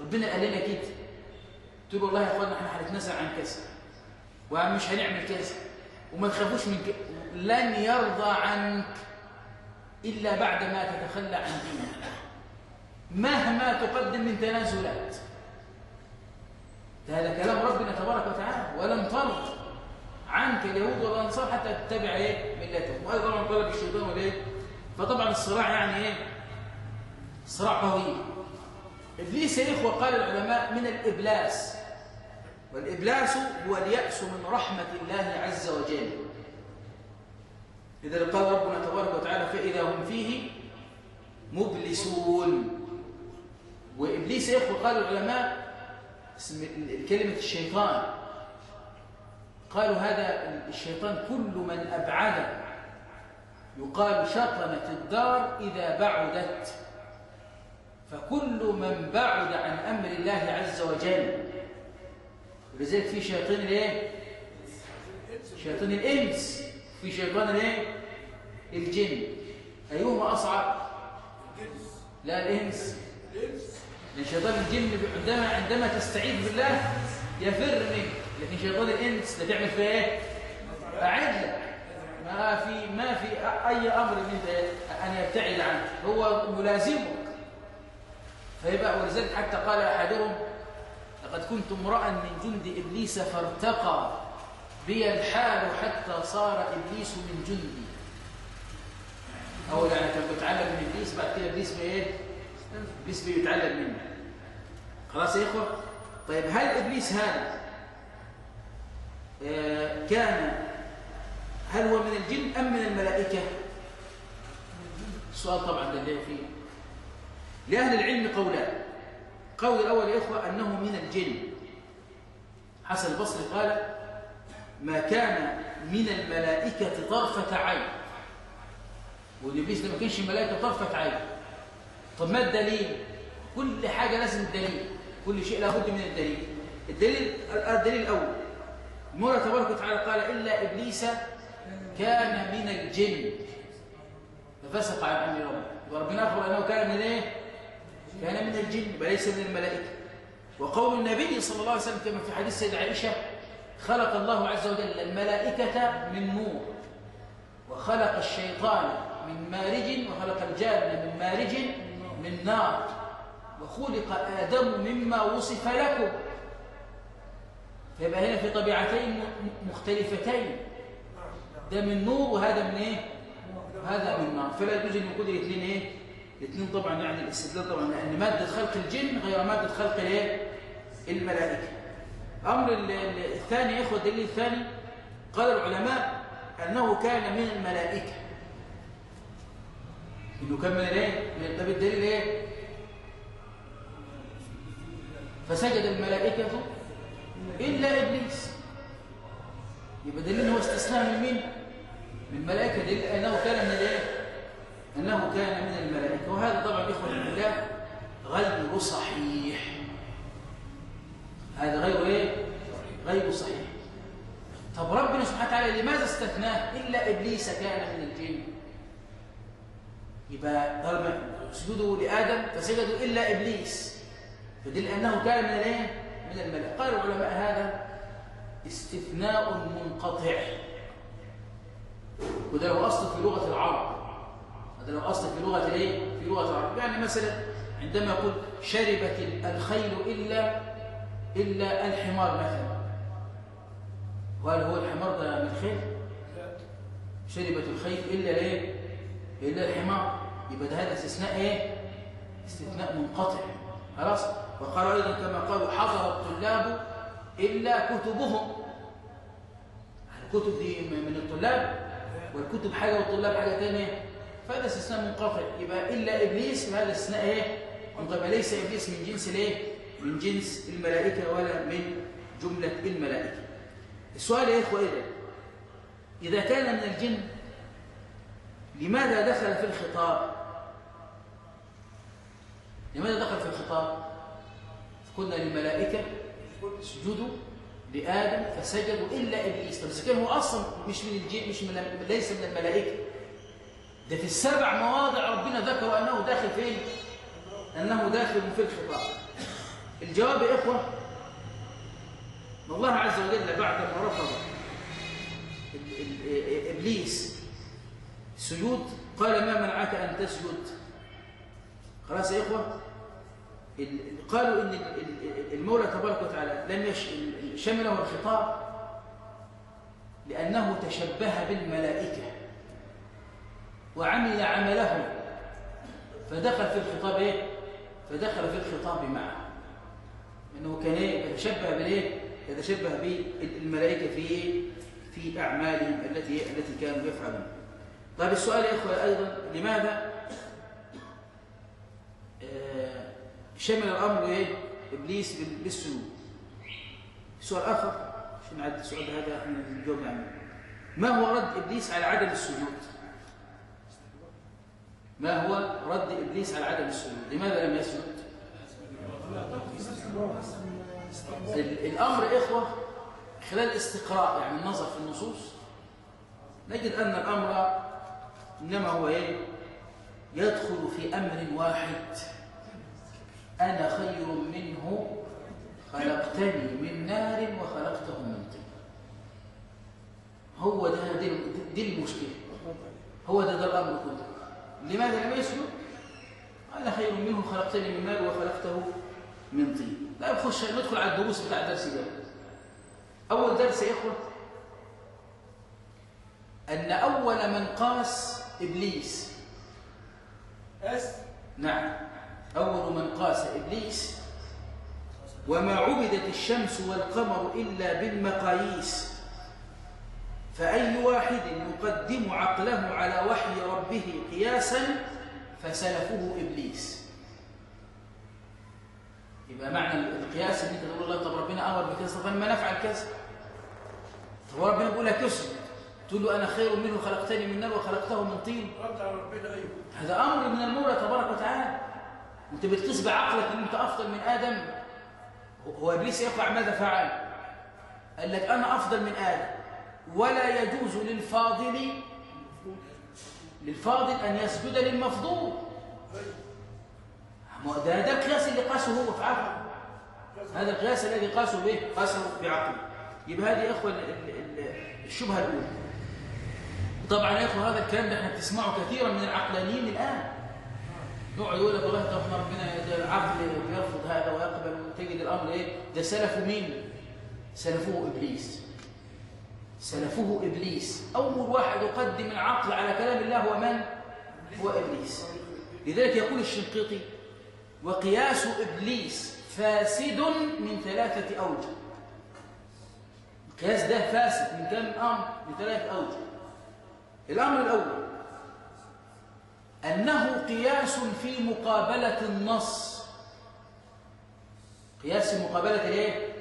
ربنا قال لنا كده. له والله يا اخوانا إحنا هنتنازل عن كذا. ومش هنعمل كذا. وما تخافوش من كده لن يرضى عنك إلا بعد ما تتخلى عن دينك. مهما تقدم من تنازلات. هذا كلام ربنا تبارك وتعالى. ولن ترضى عنك اليهود ولا النصارى حتى تتبع إيه؟ ملتهم. وهذا طبعا طلب الشيطان والإيه؟ فطبعا الصراع يعني إيه؟ صراع طويل إبليس يا إخوة قال العلماء من الإبلاس. والإبلاس هو اليأس من رحمة الله عز وجل. إذا قال ربنا تبارك وتعالى فإذا هم فيه مبلسون. وإبليس يا إخوة قال العلماء كلمة الشيطان. قالوا هذا الشيطان كل من أبعد يقال شطنت الدار إذا بعدت. فكل من بعد عن أمر الله عز وجل. ولذلك في شياطين الايه؟ شياطين الإنس. في شيطان الايه؟ الجن. أيهما أصعب؟ لا الإنس. لأن شيطان الجن عندما عندما تستعيذ بالله يفر منك لكن شيطان الإنس ده تعمل فيه إيه؟ اعد ما في ما في أي أمر من أن يبتعد عنك هو ملازمك فيبقى ولذلك حتى قال أحدهم لقد كنت امرأ من جند إبليس فارتقى بي الحال حتى صار إبليس من جندي أول يعني كان بيتعلم من إبليس بعد كده إبليس بإيه؟ إبليس بيتعلم منه خلاص يا إخوة؟ طيب هل إبليس هذا آه كان هل هو من الجن أم من الملائكة؟ السؤال طبعا ده فيه لأهل العلم قولان قول الأول يا إخوة أنه من الجن. حسن البصري قال ما كان من الملائكة طرفة عين. والإبليس ما كانش ملائكة طرفة عين. طب ما الدليل؟ كل حاجة لازم الدليل. كل شيء لابد من الدليل. الدليل الدليل الأول. المولى تبارك وتعالى قال إلا إبليس كان من الجن. ففسق عن أمر ربه. وربنا أخبر أنه كان من إيه؟ كان من الجن وليس من الملائكة. وقول النبي صلى الله عليه وسلم كما في حديث سيدة عائشة خلق الله عز وجل الملائكة من نور وخلق الشيطان من مارج وخلق الجان من مارج من نار وخلق آدم مما وصف لكم. فيبقى هنا في طبيعتين مختلفتين ده من نور وهذا من إيه؟ هذا من نار. فلا يجوز أن يكون الاثنين إيه؟ الاثنين طبعا يعني الاستدلال طبعا لأن مادة خلق الجن غير مادة خلق الايه الملائكة. أمر الثاني يا إخوة الدليل الثاني قال العلماء أنه كان من الملائكة. إنه كان من الايه طب الدليل إيه؟ فسجد الملائكة إلا إبليس. يبقى دليل هو استثناء من مين؟ من الملائكه دليل أنه كان من الإيه؟ أنه كان من الملائكة. وهذا طبعا إخوة الله غير صحيح. هذا غير إيه؟ غير صحيح. طب ربنا سبحانه وتعالى لماذا استثناه؟ إلا إبليس كان من الجن. يبقى طالما سجدوا لآدم فسجدوا إلا إبليس. فدل أنه كان من الإيه؟ من الملائكة. قال العلماء هذا استثناء منقطع. وده لو أصل في لغة العرب. هذا لو أصل في لغة الايه في لغة العرب يعني مثلا عندما يقول شربت الخيل إلا إلا الحمار مثلا. وهل هو الحمار ده من الخيل شربت الخيل إلا إيه؟ إلا الحمار. يبقى ده هذا استثناء إيه؟ استثناء منقطع. خلاص؟ وقال أيضا كما قالوا حضر الطلاب إلا كتبهم. الكتب دي من الطلاب. والكتب حاجة والطلاب حاجة ثانية فهذا استثناء منقطع يبقى إلا إبليس هذا استثناء إيه؟ منقطع ليس إبليس من جنس الايه من جنس الملائكة ولا من جملة الملائكة. السؤال يا إخوة اذا إذا كان من الجن لماذا دخل في الخطاب؟ لماذا دخل في الخطاب؟ قلنا للملائكة اسجدوا لآدم فسجدوا إلا إبليس. طب إذا كان هو أصلا مش من الجن مش من ليس من الملائكة. ده في السبع مواضع ربنا ذكر أنه داخل فين؟ أنه داخل في الخطاب. الجواب يا إخوة الله عز وجل بعد ما رفض إبليس سجود قال ما منعك أن تسجد؟ خلاص يا إخوة قالوا إن المولى تبارك وتعالى لم شمله الخطاب لأنه تشبه بالملائكة. وعمل عمله. فدخل في الخطاب إيه؟ فدخل في الخطاب معه. إنه كان يتشبه بالايه يتشبه بالملائكة في في أعمالهم التي التي كانوا يفعلون. طيب السؤال يا إخوة أيضا لماذا؟ آه شمل الأمر إيه؟ إبليس بالسجود سؤال آخر عشان نعد السؤال هذا إحنا نجاوب عنه ما هو رد إبليس على عدم السجود؟ ما هو رد إبليس على عدم السجود؟ لماذا لم يسجد؟ الأمر إخوة خلال الاستقراء يعني النظر في النصوص نجد أن الأمر إنما هو إيه؟ يدخل في أمر واحد. أنا خير منه خلقتني من نار وخلقته من طين. هو ده دي المشكلة. هو ده ده الأمر كله. لماذا لم يسجد؟ أنا خير منه خلقتني من نار وخلقته من طين. لا نخش ندخل على الدروس بتاع الدرس ده. أول درس يا إخوة أن أول من قاس إبليس. أس؟ نعم. أول من قاس إبليس. وما عبدت الشمس والقمر إلا بالمقاييس. فأي واحد يقدم عقله على وحي ربه قياسا فسلفه إبليس. يبقى معنى القياس ان أنت تقول الله طب ربنا أمر بكذا طب ما نفعل كذا. طب ربنا بيقول لك اسجد تقول له أنا خير منه خلقتني من نار وخلقته من طين. رد على ربنا أيوه. هذا أمر من المولى تبارك وتعالى. أنت بتقيس بعقلك إن أنت أفضل من آدم. هو إبليس يقع ماذا فعل؟ قال لك أنا أفضل من آدم. ولا يجوز للفاضل للفاضل أن يسجد للمفضول. ده القياس اللي قاسه هو في عقله. هذا القياس الذي قاسه به قاسه بعقله يبقى هذه يا إخوة ال- ال- ال- الشبهة الأولى. طبعا يا إخوة هذا الكلام ده إحنا بنسمعه كثيرا من العقلانيين الآن. يقعد يقول لك والله طب ربنا العقل بيرفض هذا ويقبل وتجد الأمر إيه؟ ده سلفه مين؟ سلفوه إبليس. سلفوه إبليس. أول واحد يقدم العقل على كلام الله هو من؟ هو إبليس. لذلك يقول الشنقيطي وقياس إبليس فاسد من ثلاثة أوجه. القياس ده فاسد من كم أمر؟ من ثلاثة أوجه. الأمر الأول أنه قياس في مقابلة النص. قياس مقابلة الايه؟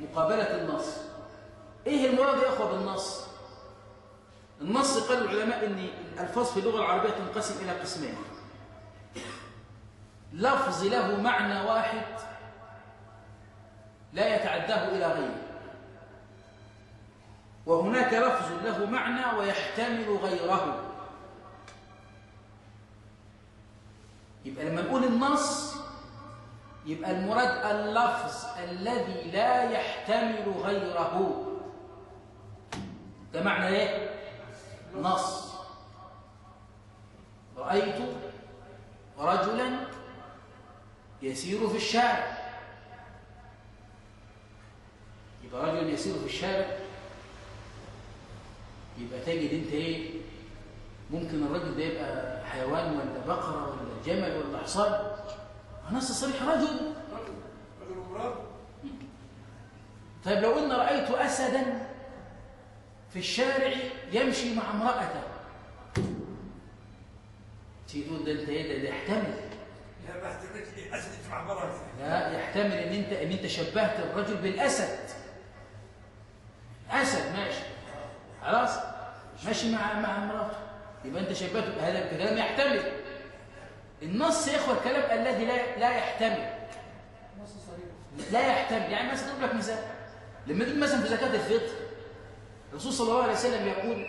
مقابلة النص. إيه المراد يا أخوة بالنص؟ النص قال العلماء إن الالفاظ في اللغة العربية تنقسم إلى قسمين. لفظ له معنى واحد لا يتعداه إلى غيره. وهناك لفظ له معنى ويحتمل غيره. يبقى لما نقول النص يبقى المراد اللفظ الذي لا يحتمل غيره. ده معنى إيه؟ نص. رأيت رجلا يسير في الشارع. يبقى رجل يسير في الشارع. يبقى تجد أنت إيه؟ ممكن الرجل ده يبقى حيوان ولا بقرة ولا جمل ولا حصان. نص صريح رجل. رجل. رجل مراد طيب لو قلنا رأيت أسدا في الشارع يمشي مع امرأته. تيجي تقول ده انت إيه ده, يحتمل. لا ما احتملت لي أسد في عباره لا يحتمل إن انت إن أنت شبهت الرجل بالأسد. أسد ماشي. خلاص؟ ماشي مع مع امرأته. يبقى أنت شبهته هذا الكلام يحتمل. النص يا إخوة الكلام الذي لا لا يحتمل. لا يحتمل. يعني مثلا أضرب لك مثال. لما تيجي مثلا في زكاة الفطر الرسول صلى الله عليه وسلم يقول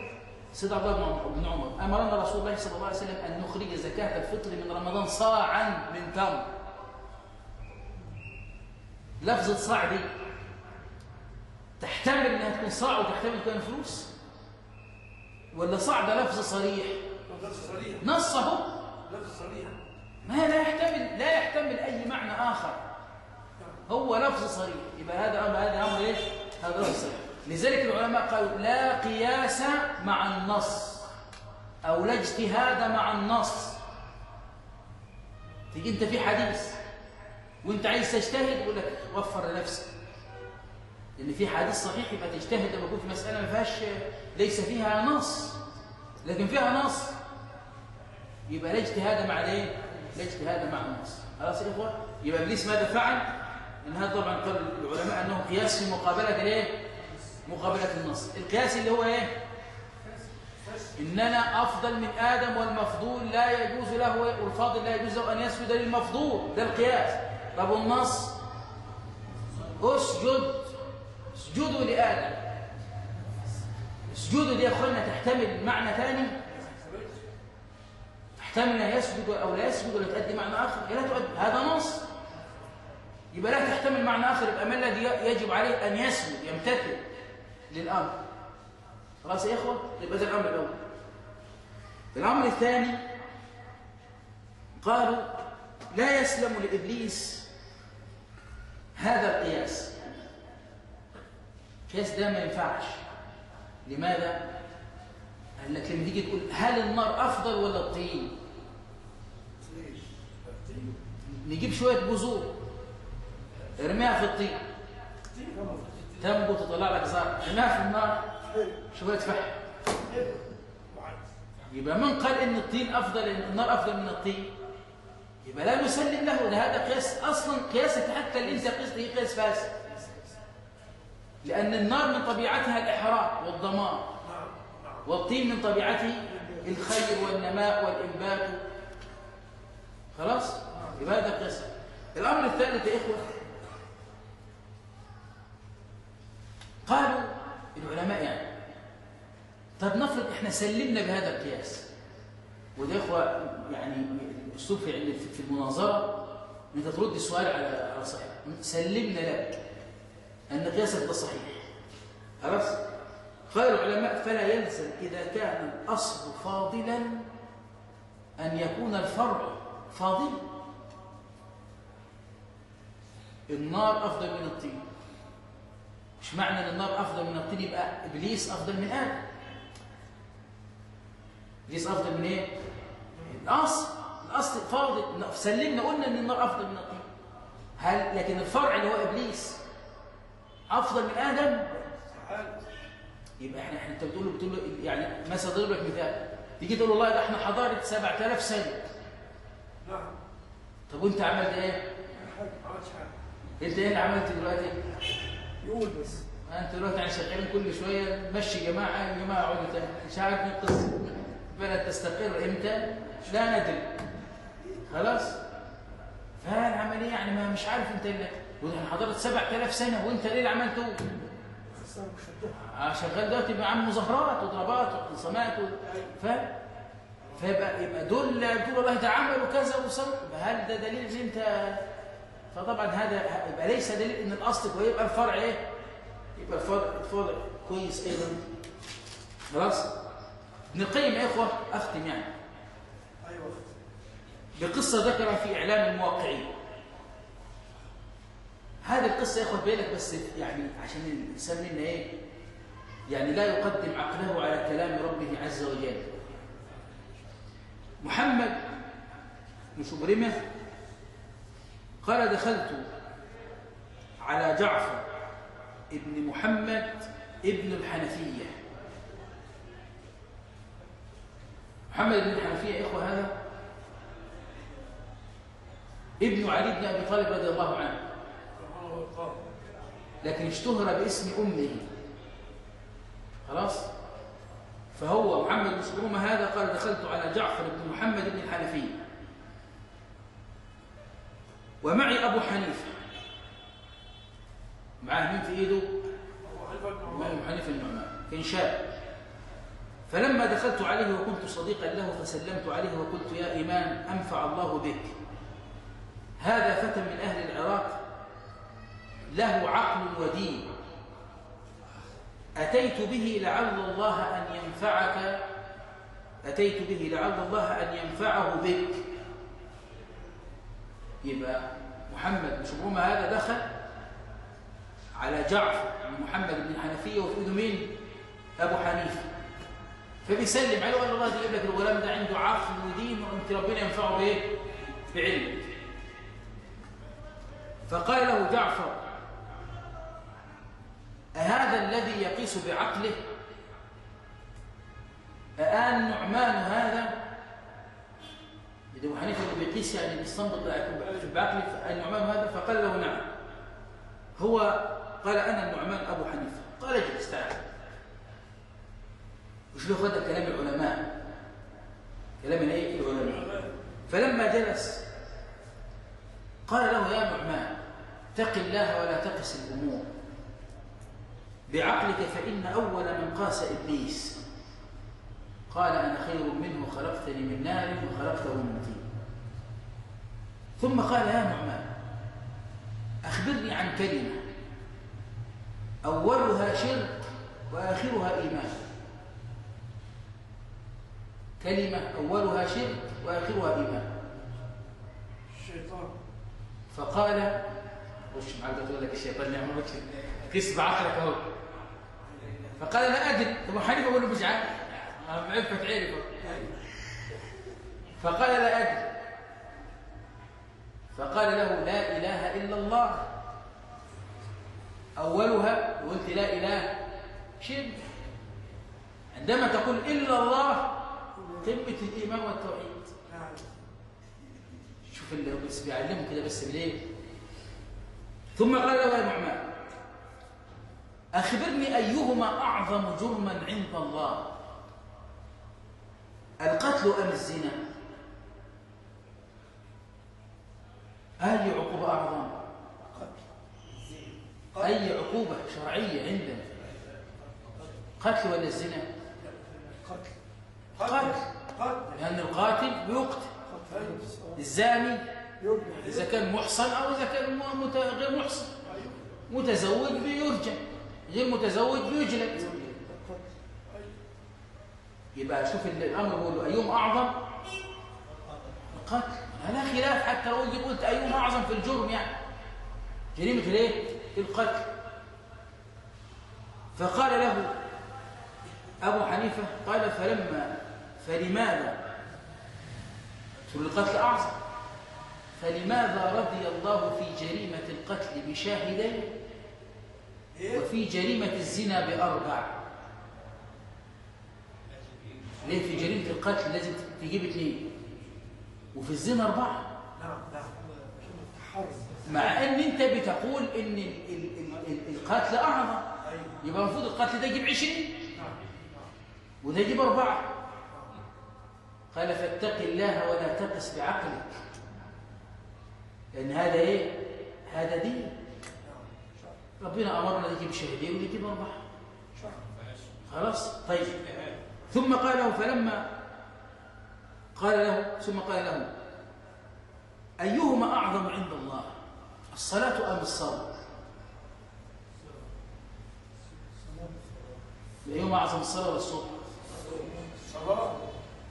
سيدنا عبد الله بن عمر أمرنا رسول الله صلى الله عليه وسلم أن نخرج زكاة الفطر من رمضان صاعا من تمر. لفظه صاع دي تحتمل إنها تكون صاع وتحتمل تكون فلوس؟ ولا صاع ده لفظ صريح؟ لفظ صريح. نصه. لفظ صريح. ما لا يحتمل لا يحتمل أي معنى آخر. هو لفظ صريح. يبقى هذا أمر هذا أمر إيش؟ هذا لفظ صريح. لذلك العلماء قالوا لا قياس مع النص أو لا اجتهاد مع النص. تيجي أنت في حديث وأنت عايز تجتهد يقول لك وفر لنفسك. لأن في حديث صحيح يبقى تجتهد لما يكون في مسألة ما فيهاش ليس فيها نص. لكن فيها نص يبقى لا اجتهاد مع الإيه؟ لا اجتهاد مع النص. خلاص يا إخوة؟ يبقى إبليس ماذا فعل؟ ان هذا طبعا قال العلماء أنه قياس في مقابلة الايه مقابلة النص القياس اللي هو إيه؟ إننا أفضل من آدم والمفضول لا يجوز له والفاضل لا يجوز له أن يسجد للمفضول. ده القياس. طب والنص أسجد. اسجدوا لآدم. اسجدوا دي يا اخوانا تحتمل معنى ثاني؟ تحتمل أن يسجد أو لا يسجد ولا تؤدي معنى آخر. لا تؤدي. هذا نص يبقى لا تحتمل معنى آخر. يبقى ما الذي يجب عليه أن يسجد يمتثل. للامر خلاص يا إخوة؟ يبقى ده الامر الأول. الامر الثاني قالوا لا يسلم لإبليس هذا القياس. القياس ده ما ينفعش. لماذا؟ قال لك لما تيجي تقول هل النار أفضل ولا الطين؟ نجيب شوية بذور. ارميها في الطين. تنبت تطلع لك زرع ارميها في النار. شوية فحم يبقى من قال إن الطين أفضل إن النار أفضل من الطين. يبقى لا نسلم له ده هذا قياس أصلا قياسك حتى اللي أنت قيسته هي قياس فاسد. لأن النار من طبيعتها الإحراق والدمار والطين من طبيعته الخير والنماء والإنبات. خلاص؟ يبقى هذا قياس. الأمر الثالث يا إخوة قالوا العلماء يعني طب نفرض إحنا سلمنا بهذا القياس وده إخوة يعني الاسلوب في في المناظرة أنت ترد السؤال على على صحيح سلمنا لك أن قياسك ده صحيح. خلاص؟ قال العلماء فلا يلزم إذا كان الأصل فاضلا أن يكون الفرع فاضلا. النار أفضل من الطين. مش معنى إن النار أفضل من الطين يبقى إبليس أفضل من آدم. إبليس أفضل من إيه؟ الأصل. الأصل فاضل سلمنا قلنا إن النار أفضل من الطين هل لكن الفرع اللي هو إبليس أفضل من آدم؟ يبقى إحنا إحنا أنت بتقول له بتقول له يعني مثلا اضرب لك مثال. تيجي تقول له والله ده إحنا حضارة 7000 سنة. نعم طب وأنت عملت إيه؟ ما عملتش حاجة. أنت إيه اللي عملت دلوقتي؟ يقول بس انت دلوقتي يعني شغالين كل شوية مشي جماعة جماعة اقعدوا تاني مش عارف إيه القصة. بلد تستقر إمتى؟ لا ندري. خلاص؟ فالعملية يعني ما مش عارف أنت اللي وده أنا حضرت 7000 سنة وإنت ليه اللي عملته؟ شغال دلوقتي مع مظاهرات وضربات واعتصامات و... ف فيبقى يبقى دول دول والله ده عملوا كذا وسووا هل ده دليل إن أنت فطبعا هذا يبقى ليس دليل إن الأصل كويس يبقى الفرع إيه؟ يبقى الفرع الفرع كويس أيضا خلاص؟ ابن القيم يا إخوة أختم يعني أيوه بقصة ذكرها في إعلام الموقعين هذه القصة يا إخوة بالك بس يعني عشان الإنسان منا إيه؟ يعني لا يقدم عقله على كلام ربه عز وجل محمد بن شبرمة قال دخلت على جعفر ابن محمد ابن الحنفية. محمد بن الحنفية إخوة هذا؟ ابن علي بن أبي طالب رضي الله عنه. لكن اشتهر باسم أمه. خلاص؟ فهو محمد بن سلومة هذا قال دخلت على جعفر بن محمد بن الحنفية. ومعي أبو حنيفة. معاه مين في إيده؟ أبو حنيفة النعمان كان شاب. فلما دخلت عليه وكنت صديقا له فسلمت عليه وقلت يا إمام أنفع الله بك. هذا فتى من أهل العراق. له عقل ودين. أتيت به لعل الله أن ينفعك. أتيت به لعل الله أن ينفعه بك. يبقى محمد بن شبرمة هذا دخل على جعفر بن محمد بن الحنفية وفي إيده مين؟ أبو حنيفة فبيسلم عليه وقال له الله يجيب لك الغلام ده عنده عقل ودين وأنت ربنا ينفعه بإيه؟ بعلمك فقال له جعفر أهذا الذي يقيس بعقله أآن نعمان هذا إذا أبو حنيفة بيقيس يعني بيستنبط بعقله النعمان هذا فقال له نعم. هو قال أنا النعمان أبو حنيفة. قال اجلس تعال وش له هذا كلام العلماء؟ كلام الايه العلماء؟ فلما جلس قال له يا نعمان اتق الله ولا تقس الأمور. بعقلك فإن أول من قاس إبليس. قال أنا خير منه خلقتني من نار وخلقته من طين ثم قال يا نعمان أخبرني عن كلمة. أولها شرك وآخرها إيمان. كلمة أولها شرك وآخرها إيمان. الشيطان. فقال وش معلقة تقول لك الشيطان يعمل وجه قس بعقلك اهو فقال لا أدري ابو حنيفه يقول له مش عارف؟ عرفك تعرف فقال لا أدري. فقال له لا إله إلا الله. أولها قلت لا إله. شرك عندما تقول إلا الله قمه الإيمان والتوحيد. شوف اللي بس بيعلمه كده بس بالايه ثم قال له يا نعمان أخبرني أيهما أعظم جرما عند الله؟ القتل أم الزنا؟ أي عقوبة أعظم؟ أي عقوبة شرعية عندنا؟ قتل ولا الزنا؟ قتل. قتل لأن القاتل بيقتل قتل الزاني إذا كان محصن أو إذا كان غير محصن. متزوج بيرجم غير متزوج بيجلد. يبقى شوف ال- الأمر بيقول له أيهم أعظم. القتل لا خلاف. حتى لو قلت أيهم أعظم في الجرم يعني. جريمة الايه؟ القتل فقال له أبو حنيفة قال فلما فلماذا؟ القتل أعظم. فلماذا رضي الله في جريمة القتل بشاهدين وفي جريمة الزنا بأربع؟ ليه في جريمة القتل لازم تجيب اثنين وفي الزنا أربعة. نعم نعم مع أن أنت بتقول أن ال ال ال ال القتل أعظم. أيوه. يبقى المفروض القتل ده يجيب عشرين. نعم. وده يجيب أربعة. قال فاتق الله ولا تقس بعقلك. لأن هذا إيه؟ هذا دين. ربنا أمرنا نجيب شهدين ونجيب أربعة. خلاص؟ طيب. ثم قال له فلما قال له ثم قال له أيهما أعظم عند الله الصلاة أم الصوم؟ أيهما أعظم الصلاة ولا الصوم؟ صلاة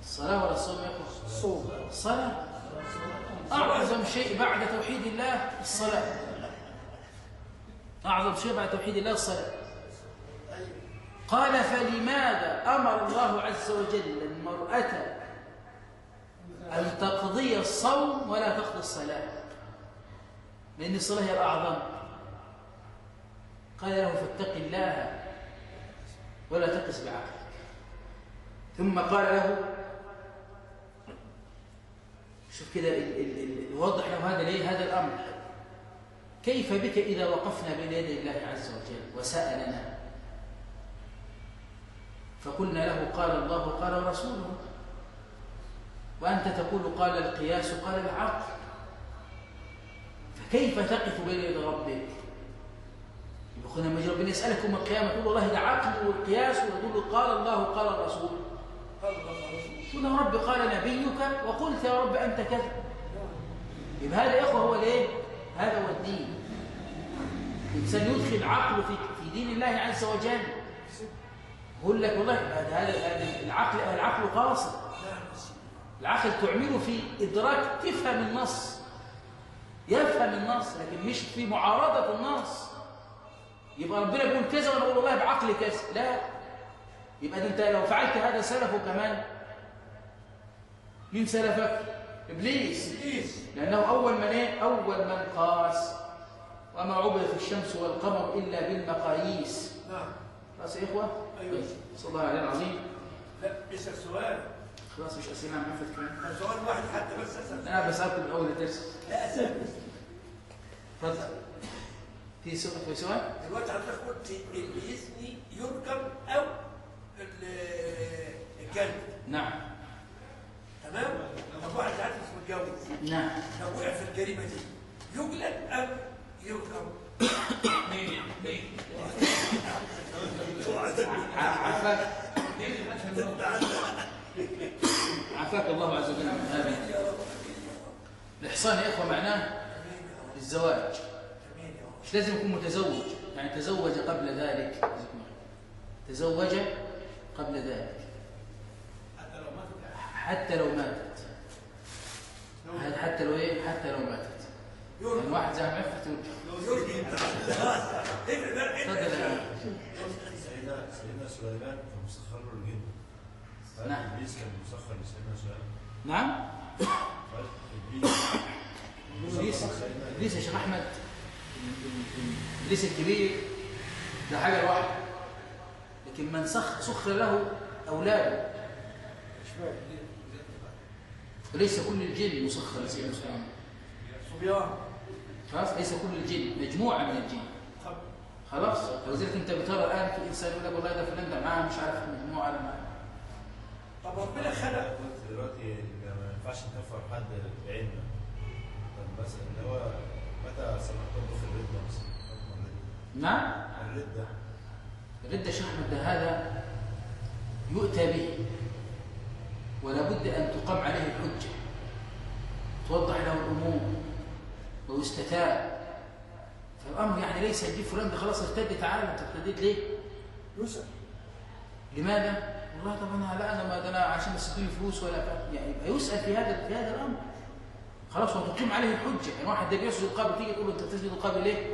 الصلاة ولا الصوم الصوم الصلاة أعظم شيء بعد توحيد الله الصلاة. أعظم شيء بعد توحيد الله الصلاة. قال فلماذا أمر الله عز وجل المرأة أن تقضي الصوم ولا تقضي الصلاة؟ لأن الصلاة هي الأعظم. قال له فاتق الله ولا تقس بعقلك. ثم قال له شوف كده ال- ال- ال- يوضح له هذا ليه؟ هذا الأمر. كيف بك إذا وقفنا بين يدي الله عز وجل وسألنا؟ فقلنا له قال الله قال رسوله. وأنت تقول قال القياس قال العقل. فكيف تقف بين يدي ربك؟ كنا لما ربنا يسألك يوم القيامة تقول والله ده عقل والقياس وتقول قال الله قال الرسول قال الله تقول رب قال نبيك وقلت يا رب أنت كذا يبقى هذا يا إخوة هو الإيه؟ هذا هو الدين. الإنسان يدخل عقله في دين الله عز وجل. يقول لك والله هذا العقل العقل قاصر العقل تعمله في إدراك تفهم النص. يفهم النص لكن مش في معارضة النص. يبقى ربنا بيقول كذا وأنا أقول والله بعقلي كذا. لا. يبقى أنت لو فعلت هذا سلفه كمان. مين سلفك؟ إبليس. إبليس. لأنه أول من إيه؟ أول من قاس. وما عبدت الشمس والقمر إلا بالمقاييس. نعم. خلاص يا إخوة. أيوة. صلى الله عليه العظيم. لا اسأل سؤال خلاص مش أسئلة عن محمد كمان. سؤال واحد حتى بس. أسأل أنا بسالكم من أول الدرس. لا أسأل. اتفضل. في سؤال في سؤال؟ دلوقتي حضرتك قلت اللي يزني يركب أو ال- الكلب نعم. تمام؟ طب واحد عارف اسمه متجوز. نعم. لو وقع في الجريمة دي. يجلد أو يركب؟ عافاك الله عز وجل من هذا الإحصان يا إخوة معناه الزواج. مش لازم يكون متزوج. يعني تزوج قبل ذلك. تزوج قبل ذلك. حتى لو ماتت. هذا حتى لو إيه؟ حتى لو ماتت. يعني واحد زي ما خلاص بقى. سيدنا سيدنا سليمان كان مسخر له الجن. نعم. إبليس كان مسخر لسيدنا سليمان. نعم. ابليس ابليس يا شيخ أحمد. إبليس الكبير. ده حاجة لوحده. لكن من سخ سخر له أولاده. وليس كل الجن مسخر لسيدنا سليمان. صبيان خلاص ليس كل الجن مجموعة من الجن. خلاص ولذلك أنت بترى الآن في إنسان يقول لك والله ده فلان ده معاه مش عارف مجموعه ولا معاه طب ربنا خلق. دلوقتي ما ينفعش نكفر حد بعلم طب مثلا اللي هو متى سمعتم في الردة مثلا؟ نعم الردة الردة شيخ أحمد ده هذا يؤتى به. ولا بد أن تقام عليه الحجة. توضح له الأمور ويستتاب فالأمر يعني ليس يجيب فلان ده خلاص ارتد تعالى أنت ارتديت ليه؟ يسأل لماذا؟ والله طب أنا لا أنا ما ده أنا عشان بس تدوني فلوس ولا ف... يعني يبقى يسأل في هذا في هذا الأمر. خلاص وتقيم عليه الحجة. يعني واحد ده بيسجد القبر تيجي تقول له أنت بتسجد القبر ليه؟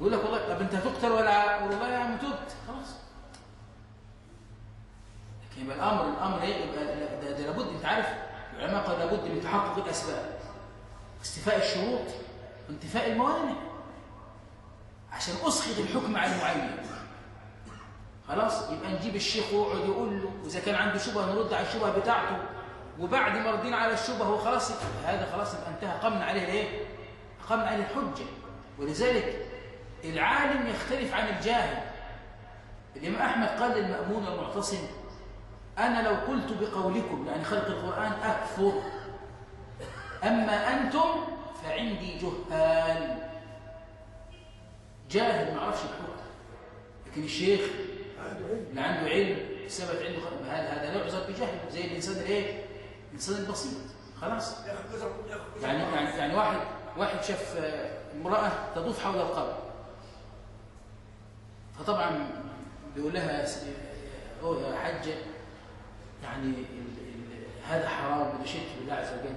يقول لك والله طب أنت هتقتل ولا والله يا عم تبت خلاص. لكن يبقى الأمر الأمر إيه؟ يبقى ده, ده لابد أنت عارف العلماء قال لابد من تحقق الأسباب. استيفاء الشروط. وانتفاء الموانع عشان اسقط الحكم على المعين. خلاص يبقى نجيب الشيخ ويقعد يقول له وإذا كان عنده شبهة نرد على الشبهة بتاعته وبعد ما ردينا على الشبهة هو خلاص هذا خلاص يبقى انتهى قمنا عليه الإيه؟ قمنا عليه الحجة. ولذلك العالم يختلف عن الجاهل. الإمام أحمد قال للمأمون المعتصم أنا لو قلت بقولكم يعني خلق القرآن أكفر. أما أنتم فعندي جهال. جاهل ما عرفش الحكم. لكن الشيخ اللي عنده علم ثبت عنده خ- هذا هذا لا يعذر بجهل. زي الإنسان الايه؟ الإنسان البسيط. خلاص. يعني يعني يعني واحد واحد شاف آه، امرأة تطوف حول القبر. فطبعا بيقول لها آه، أوه يا حجه يعني هذا حرام وده شرك بالله عز وجل.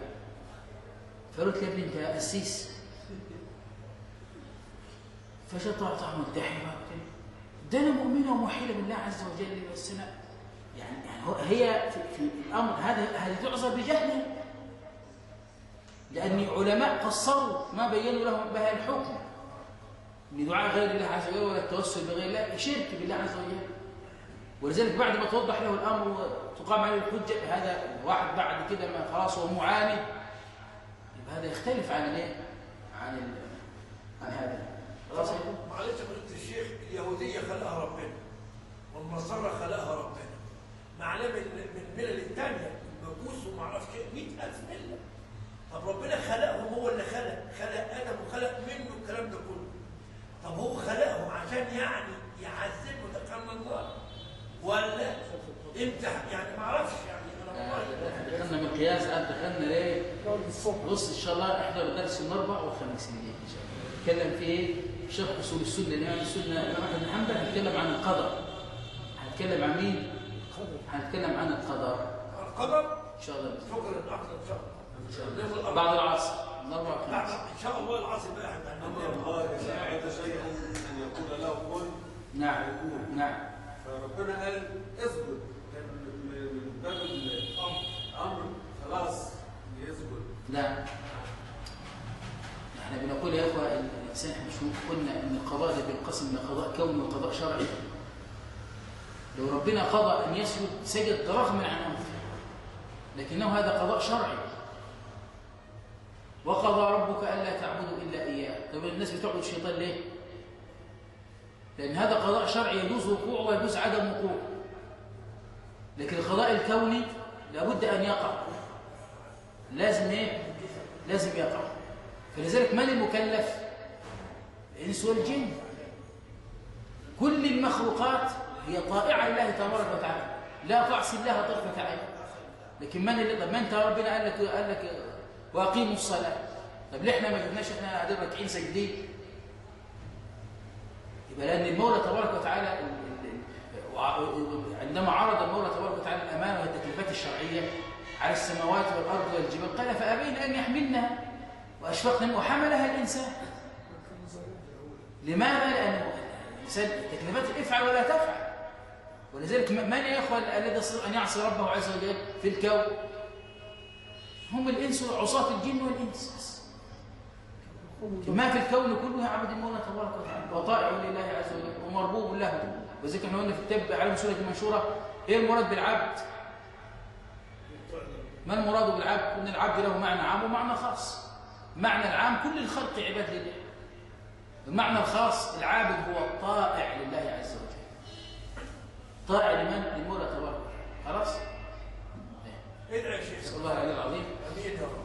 فقلت له يا ابني انت قسيس. طعم ملتحمه ده أنا مؤمنه وموحده بالله عز وجل بس أنا يعني يعني هي في, في الأمر هذا هذه تعذر بجهل. لأن علماء قصروا ما بينوا لهم بها الحكم. ان دعاء غير الله عز وجل ولا التوسل بغير الله شرك بالله عز وجل. ولذلك بعد ما توضح له الأمر وتقام عليه الحجة هذا واحد بعد كده ما خلاص هو معاند هذا يختلف عن الايه؟ عن ال... عن هذا. خلاص؟ معلش يا الشيخ اليهودية خلقها ربنا والنصارى خلقها ربنا. معناه من من الملل الثانية المجوس وما أعرفش إيه 100000 ملة. طب ربنا خلقهم هو اللي خلق خلق آدم وخلق منه الكلام ده كله. طب هو خلقهم عشان يعني يعذبوا دخلنا النار ولا إمتى يعني ما أعرفش يعني. دخلنا من القياس قال دخلنا ليه؟ بص إن شاء الله احضر درس الاربع والخميس اللي جاي إن شاء الله. نتكلم في إيه؟ شرح أصول السنة الامام السنة الإمام أحمد بن حنبل هنتكلم عن القدر. هنتكلم عن مين؟ هنتكلم عن القدر. القدر؟ إن شاء الله. شكرا احسن إن شاء الله. إن شاء الله. بعد العصر الاربع بعد والخميس إن شاء الله العصر بقى. إحنا الله أراد شيئا أن يقول له كن نعم. نعم. فربنا قال اصبر. من باب الأمر أمر خلاص يصبر لا إحنا بنقول يا إخوة ال- الإنسان إحنا مش قلنا إن القضاء ده بينقسم إلى قضاء كوني وقضاء شرعي. لو ربنا قضى أن يسجد سجد رغما عن أنفه. لكنه هذا قضاء شرعي. وقضى ربك ألا تعبدوا إلا إياه. طب الناس بتعبد الشيطان ليه؟ لأن هذا قضاء شرعي يجوز وقوعه ويجوز عدم وقوعه. لكن القضاء الكوني لابد أن يقع. لازم إيه؟ لازم يقع. فلذلك من المكلف؟ الإنس والجن. كل المخلوقات هي طائعة لله تبارك وتعالى. لا تعصي الله طرفة عين. لكن من اللي طب ما انت ربنا قال لك قال لك واقيموا الصلاة. طب ليه إحنا ما جبناش إحنا قاعدين راكعين ساجدين؟ يبقى لأن المولى تبارك وتعالى عندما عرض المولى تبارك وتعالى الأمانة والتكليفات الشرعية على السماوات والأرض والجبال قال فأبين أن يحملنها وأشفقن منها وحملها الإنسان لماذا؟ لأن الإنسان تكليفات افعل ولا تفعل ولذلك من يا إخوة الذي يستطيع أن يعصي ربه عز وجل في الكون هم الإنس عصاة الجن والإنس بس. ما في الكون كله يعبد المولى تبارك وتعالى وطائع لله عز وجل ومربوب له وذلك إحنا قلنا في التب على سورة المنشورة إيه المراد بالعبد؟ ما المراد بالعبد؟ إن العبد له معنى عام ومعنى خاص. معنى العام كل الخلق عباد لله. المعنى الخاص العابد هو الطائع لله عز وجل. طائع لمن؟ للمولى تبارك خلاص؟ ادعي يا شيخ؟ نسأل الله العلي العظيم. امين يا رب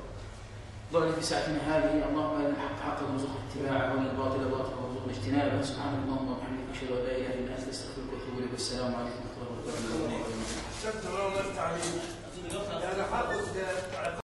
اللهم في ساعتنا هذه اللهم أرنا الحق حقا وارزقنا اتباعه وأرنا الباطل باطلا وارزقنا اجتنابه. سبحانك اللهم وبحمدك. اشهد أن لا إله إلا أنت أستغفرك وأتوب إليك. والسلام عليكم ورحمة الله وبركاته. احسنت الله عليك يعني حافظ